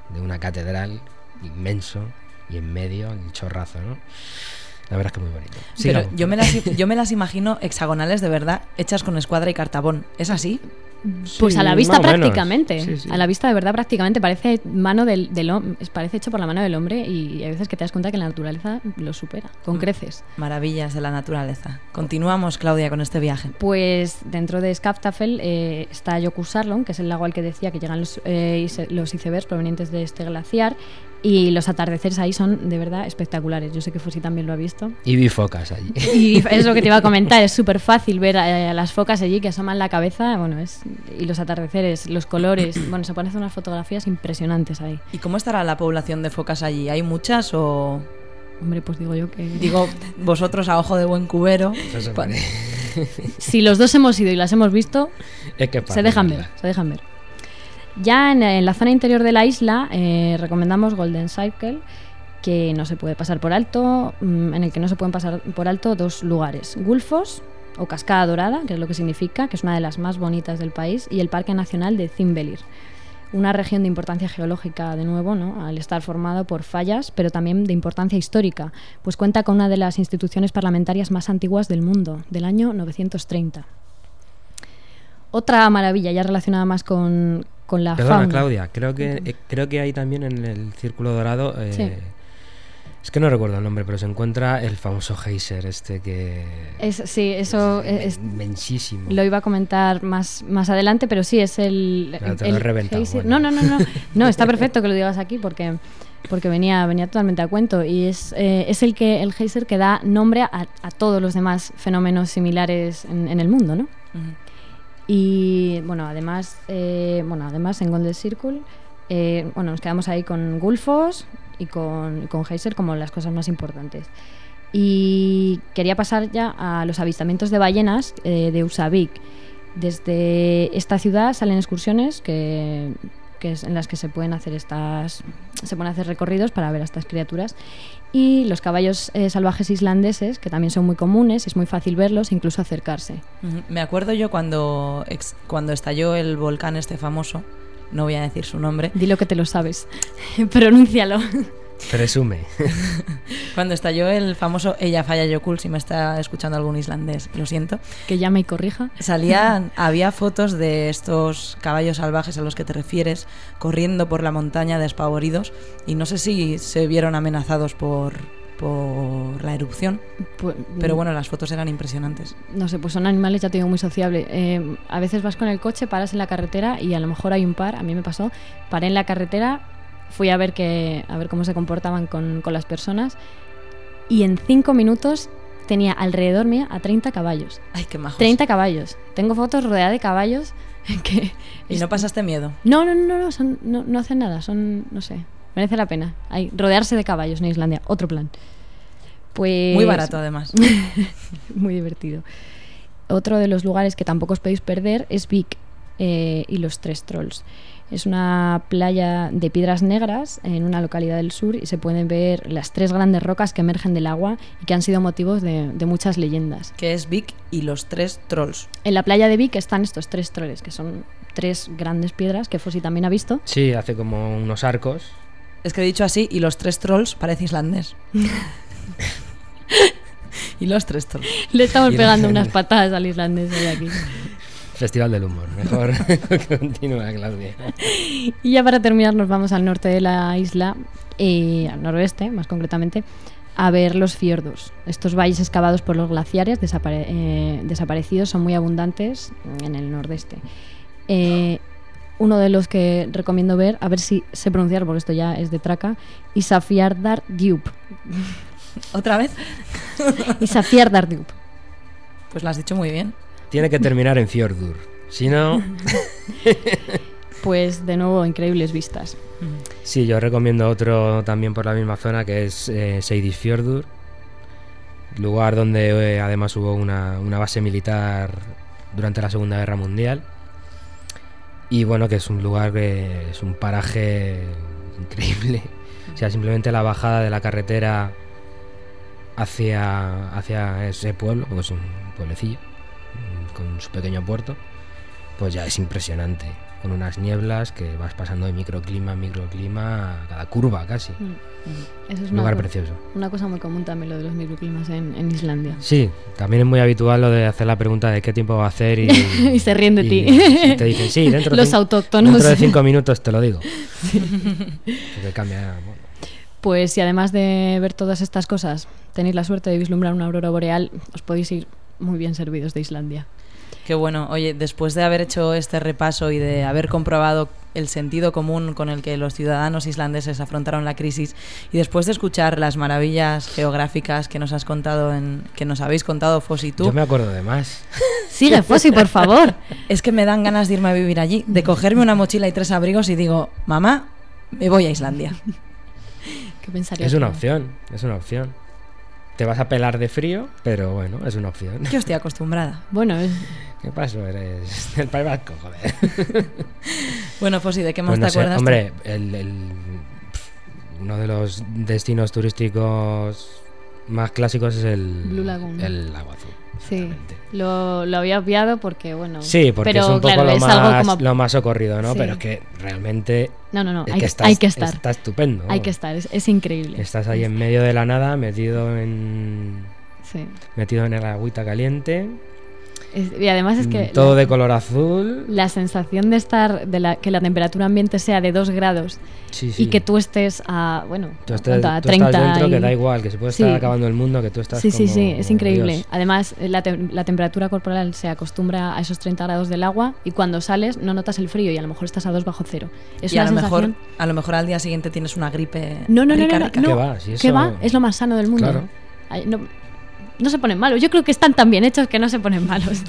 de una catedral inmenso y en medio el chorrazo, ¿no? La verdad es que muy bonito. Pero yo me, las, yo me las imagino hexagonales de verdad, hechas con escuadra y cartabón. ¿Es así? Pues a la vista prácticamente. Sí, sí. A la vista de verdad prácticamente parece mano del, del parece hecho por la mano del hombre y hay veces que te das cuenta que la naturaleza lo supera con Mm. creces. Maravillas de la naturaleza. Continuamos, Claudia, con este viaje. Pues dentro de Skaftafell eh, está Jökulsárlón, que es el lago al que decía que llegan los, eh, los icebergs provenientes de este glaciar Y los atardeceres ahí son de verdad espectaculares. Yo sé que Fusi también lo ha visto. Y vi focas allí. Y es lo que te iba a comentar, es súper fácil ver a, a las focas allí que asoman la cabeza, bueno, es, y los atardeceres, los colores, bueno, se pueden hacer unas fotografías impresionantes ahí. ¿Y cómo estará la población de focas allí? ¿Hay muchas o...? Hombre, pues digo yo que... Digo, vosotros a ojo de buen cubero. Pa- pone. Si los dos hemos ido y las hemos visto, Es que se dejan ver, se dejan ver. Ya en, la zona interior de la isla eh, recomendamos Golden Circle, que no se puede pasar por alto, mm, en el que no se pueden pasar por alto dos lugares, Gulfos o Cascada Dorada, que es lo que significa, que es una de las más bonitas del país, y el Parque Nacional de Zimbelir, una región de importancia geológica de nuevo, ¿no? al estar formado por fallas, pero también de importancia histórica, pues cuenta con una de las instituciones parlamentarias más antiguas del mundo, del año 930. Otra maravilla, ya relacionada más con, con la Perdona, fauna. Claudia, creo que, eh, creo que hay también en el Círculo Dorado. eh, Sí. Es que no recuerdo el nombre, pero se encuentra el famoso geyser este que. Es, sí, eso es- lo iba a comentar más, más adelante, pero sí, es el... Claro, te el lo he reventado, geyser- bueno. No, no, no, no. No, está perfecto que lo digas aquí porque, porque venía, venía totalmente a cuento. Y es, eh, es el, que, el geyser que da nombre a, a todos los demás fenómenos similares en, en el mundo, ¿no? Ujú. Y bueno, además, eh, bueno, además en Golden Circle, eh, bueno, nos quedamos ahí con Gulfos y con, con Geyser como las cosas más importantes. Y quería pasar ya a los avistamientos de ballenas eh, de Usavik. Desde esta ciudad salen excursiones que, que es en las que se pueden hacer estas se pueden hacer recorridos para ver a estas criaturas y los caballos eh, salvajes islandeses que también son muy comunes es muy fácil verlos incluso acercarse. Me acuerdo yo cuando, ex- cuando estalló el volcán este famoso, no voy a decir su nombre, Dilo que te lo sabes. Pronúncialo. Presume. cuando estalló el famoso Eyjafjallajökull, si me está escuchando algún islandés, lo siento, Que llame y corrija. salían, había fotos de estos caballos salvajes a los que te refieres corriendo por la montaña despavoridos y no sé si se vieron amenazados por, por la erupción, Pu- pero bueno, las fotos eran impresionantes. No sé, pues son animales, ya te digo, muy sociables. Eh, a veces vas con el coche, paras en la carretera y a lo mejor hay un par, a mí me pasó, paré en la carretera, fui a ver, que, a ver cómo se comportaban con, con las personas y en cinco minutos tenía alrededor mía a 30 caballos. Ay, qué majos. 30 caballos. Tengo fotos rodeadas de caballos que... ¿Y no pasaste miedo? No, no, no, no, son, no, no hacen nada, son, no sé, merece la pena. Hay, rodearse de caballos en Islandia, otro plan. Pues... Muy barato además. Muy divertido. Otro de los lugares que tampoco os podéis perder es Vik eh, y los Tres Trolls. Es una playa de piedras negras en una localidad del sur y se pueden ver las tres grandes rocas que emergen del agua y que han sido motivos de, de muchas leyendas. que es Vic y los tres trolls. En la playa de Vik están estos tres trolls, que son tres grandes piedras que Fossi también ha visto. Sí, hace como unos arcos. Es que he dicho así, y los tres trolls parece islandés. y los tres trolls. Le estamos Y- pegando unas patadas al islandés de aquí. Festival del humor. Mejor que continúa, Claudia. Y ya para terminar nos vamos al norte de la isla, eh, al noroeste más concretamente, a ver los fiordos. Estos valles excavados por los glaciares desapare- eh, desaparecidos son muy abundantes en el nordeste. Eh, uno de los que recomiendo ver, a ver si sé pronunciar, porque esto ya es de traca, Isafiardar Djup. ¿Otra vez? Isafiardar Djup. Pues lo has dicho muy bien. Tiene que terminar en Fjordur. Si no, Pues de nuevo, increíbles vistas. sí, yo recomiendo otro también por la misma zona que es eh, Seydisfjordur. Lugar donde eh, además hubo una, una base militar durante la Segunda Guerra Mundial. Y bueno, que es un lugar que es un paraje increíble. O sea, simplemente la bajada de la carretera hacia, hacia ese pueblo, porque es un pueblecillo, con su pequeño puerto, pues ya es impresionante. Con unas nieblas que vas pasando de microclima a microclima a cada curva casi. Eso es Un lugar precioso. Una cosa muy común también lo de los microclimas en, en Islandia. Sí, también es muy habitual lo de hacer la pregunta de qué tiempo va a hacer y, Y se ríen de y- ti. y te dicen, sí, dentro de Los cin- autóctonos. Dentro de cinco minutos te lo digo. Porque cambia. bueno. Pues si además de ver todas estas cosas tenéis la suerte de vislumbrar una aurora boreal, os podéis ir muy bien servidos de Islandia. Qué bueno. Oye, después de haber hecho este repaso y de haber comprobado el sentido común con el que los ciudadanos islandeses afrontaron la crisis y después de escuchar las maravillas geográficas que nos has contado en que nos habéis contado Fos y tú. Yo me acuerdo de más. Sigue, Fossi, por favor. Es que me dan ganas de irme a vivir allí, de cogerme una mochila y tres abrigos y digo, mamá, me voy a Islandia. ¿Qué pensarías? Es una opción, es una opción. Te vas a pelar de frío, pero bueno, es una opción. Yo estoy acostumbrada. Bueno, es- ¿Qué pasó? Eres del País Vasco, joder. Bueno, Fossi, ¿de qué más Pues no te sé, acuerdas? Hombre, el, uno de los destinos turísticos más clásicos es el, Blue Lagoon. el Lago Azul. sí. Lo, lo había obviado porque, bueno. Sí, porque pero, es un poco claro, lo, es más, algo como. lo más socorrido, ¿no? Sí. Pero es que realmente No, no, no. es Hay, que que- estás- hay que estar. está estupendo. Hay que estar. Es, es increíble. Estás ahí en medio de la nada, metido en Sí. metido en el agüita caliente. Es- y además es que. mm, todo la- de color azul. La sensación de estar, de la, que la temperatura ambiente sea de 2 grados Sí, sí. y que tú estés a, bueno, Tú ¿a estás, cuánto? a tú 30 estás dentro, que da igual, que se puede Sí. estar acabando el mundo, que tú estás Sí, sí, como- sí, es increíble. Dios. Además, eh, la, tem- la temperatura corporal se acostumbra a esos 30 grados del agua y cuando sales no notas el frío y a lo mejor estás a 2 bajo cero. Es y a lo, mejor, sensación... a lo mejor al día siguiente tienes una gripe No, no, no, rica, no, no, rica. no. ¿Qué va? Si ¿Qué eso- va? Es lo más sano del mundo. Claro. No, no se ponen malos. Yo creo que están tan bien hechos que no se ponen malos.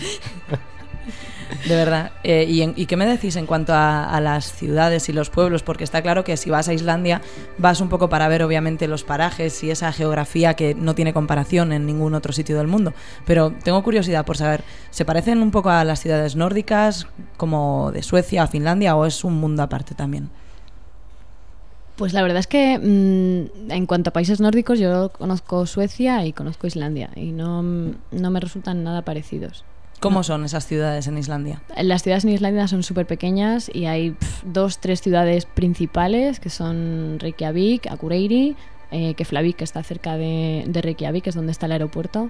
De verdad. Eh, ¿y, en- ¿Y qué me decís en cuanto a, a las ciudades y los pueblos? Porque está claro que si vas a Islandia vas un poco para ver obviamente los parajes y esa geografía que no tiene comparación en ningún otro sitio del mundo. Pero tengo curiosidad por saber, ¿se parecen un poco a las ciudades nórdicas como de Suecia, a Finlandia o es un mundo aparte también? Pues la verdad es que mm, en cuanto a países nórdicos yo conozco Suecia y conozco Islandia y no, no me resultan nada parecidos. ¿Cómo son esas ciudades en Islandia? Las ciudades en Islandia son súper pequeñas y hay pf, dos, tres ciudades principales que son Reykjavik, Akureyri, eh, Keflavik, que está cerca de, de Reykjavik, que es donde está el aeropuerto,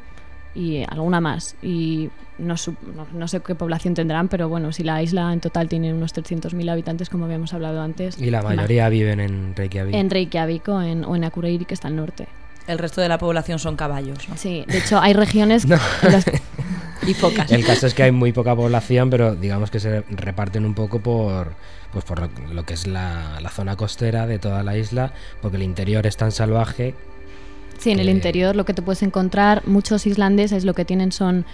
y alguna más. Y no, su- no, no sé qué población tendrán, pero bueno, si la isla en total tiene unos 300.000 habitantes, como habíamos hablado antes. Y la mayoría viven en Reykjavik. En Reykjavik o en, o en Akureyri, que está al norte. El resto de la población son caballos, ¿no? Sí, de hecho hay regiones No. las- Y focas. El caso es que hay muy poca población, pero digamos que se reparten un poco por pues por lo, lo que es la, la zona costera de toda la isla, porque el interior es tan salvaje. Sí, en el que- interior lo que te puedes encontrar, muchos islandeses lo que tienen son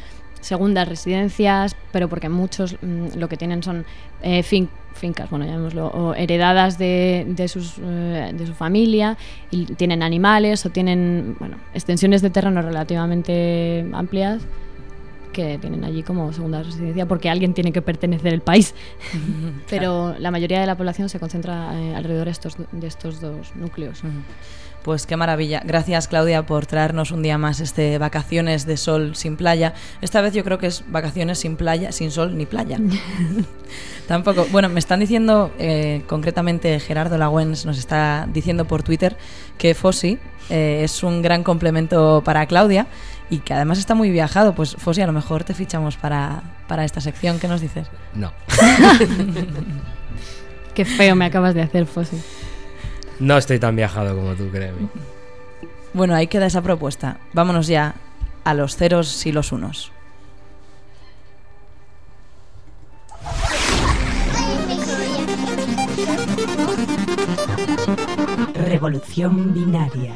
segundas residencias, pero porque muchos mm, lo que tienen son eh, fin- fincas, bueno, llamémoslo, o heredadas de, de, sus, eh, de su familia, y tienen animales o tienen bueno, extensiones de terreno relativamente amplias que tienen allí como segunda residencia porque alguien tiene que pertenecer al país. Pero la mayoría de la población se concentra eh, alrededor de estos, de estos dos núcleos. Pues qué maravilla. Gracias Claudia por traernos un día más este vacaciones de sol sin playa. Esta vez yo creo que es vacaciones sin playa, sin sol ni playa. Tampoco. Bueno, me están diciendo, eh, concretamente Gerardo Lagüens nos está diciendo por Twitter que Fossi eh, es un gran complemento para Claudia y que además está muy viajado. Pues Fossi, a lo mejor te fichamos para, para esta sección. ¿Qué nos dices? No. Qué feo me acabas de hacer, Fossi. No estoy tan viajado como tú, créeme. Bueno, ahí queda esa propuesta. Vámonos ya a los ceros y los unos. Revolución binaria.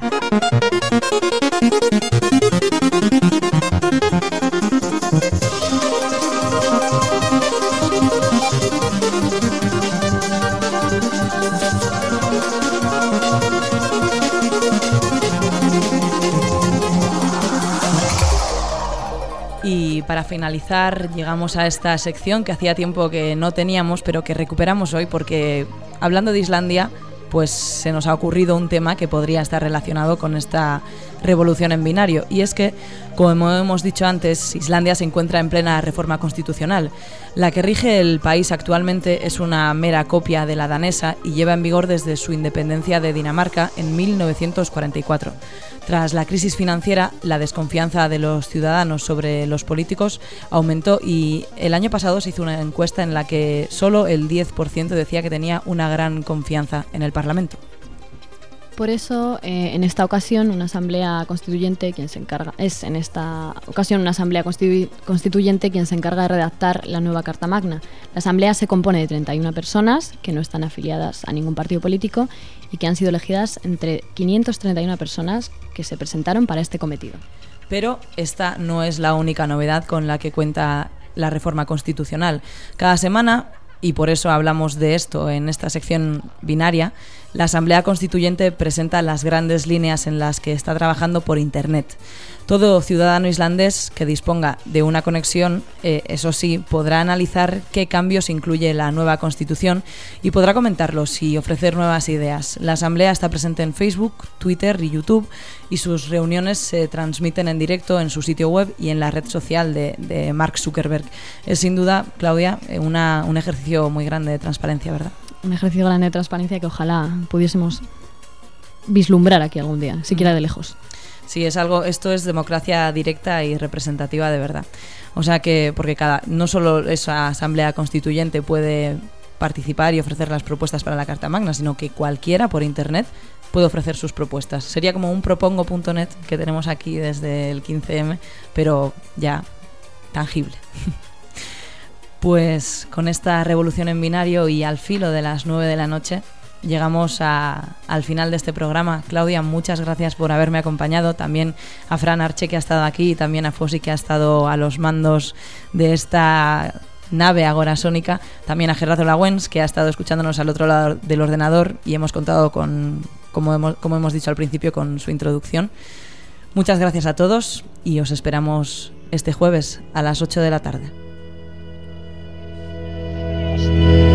Para finalizar, llegamos a esta sección que hacía tiempo que no teníamos, pero que recuperamos hoy porque hablando de Islandia, pues se nos ha ocurrido un tema que podría estar relacionado con esta revolución en binario. Y es que, como hemos dicho antes, Islandia se encuentra en plena reforma constitucional. La que rige el país actualmente es una mera copia de la danesa y lleva en vigor desde su independencia de Dinamarca en 1944. Tras la crisis financiera, la desconfianza de los ciudadanos sobre los políticos aumentó y el año pasado se hizo una encuesta en la que solo el 10% decía que tenía una gran confianza en el Parlamento. Por eso, eh, en esta ocasión, una asamblea constituyente quien se encarga es en esta ocasión una asamblea constitu- constituyente quien se encarga de redactar la nueva Carta Magna. La asamblea se compone de 31 personas que no están afiliadas a ningún partido político y que han sido elegidas entre 531 personas que se presentaron para este cometido. Pero esta no es la única novedad con la que cuenta la reforma constitucional. Cada semana, y por eso hablamos de esto en esta sección binaria, la Asamblea Constituyente presenta las grandes líneas en las que está trabajando por Internet. Todo ciudadano islandés que disponga de una conexión, eh, eso sí, podrá analizar qué cambios incluye la nueva Constitución y podrá comentarlos y ofrecer nuevas ideas. La Asamblea está presente en Facebook, Twitter y YouTube y sus reuniones se transmiten en directo en su sitio web y en la red social de, Mark Zuckerberg. Es sin duda, Claudia, eh, un ejercicio muy grande de transparencia, ¿verdad? Un ejercicio grande de transparencia que ojalá pudiésemos vislumbrar aquí algún día, siquiera de lejos. Sí, es algo, esto es democracia directa y representativa de verdad. O sea que, porque cada, no solo esa asamblea constituyente puede participar y ofrecer las propuestas para la Carta Magna, sino que cualquiera por internet puede ofrecer sus propuestas. Sería como un propongo.net que tenemos aquí desde el 15M, pero ya tangible. Pues con esta revolución en binario y al filo de las 9 de la noche, llegamos a- al final de este programa. Claudia, muchas gracias por haberme acompañado. También a Fran Arche, que ha estado aquí, y también a Fosi, que ha estado a los mandos de esta nave agorasónica. También a Gerardo Lagüens, que ha estado escuchándonos al otro lado del ordenador y hemos contado con, como hemos, como hemos dicho al principio, con su introducción. Muchas gracias a todos y os esperamos este jueves a las 8 de la tarde. podcast.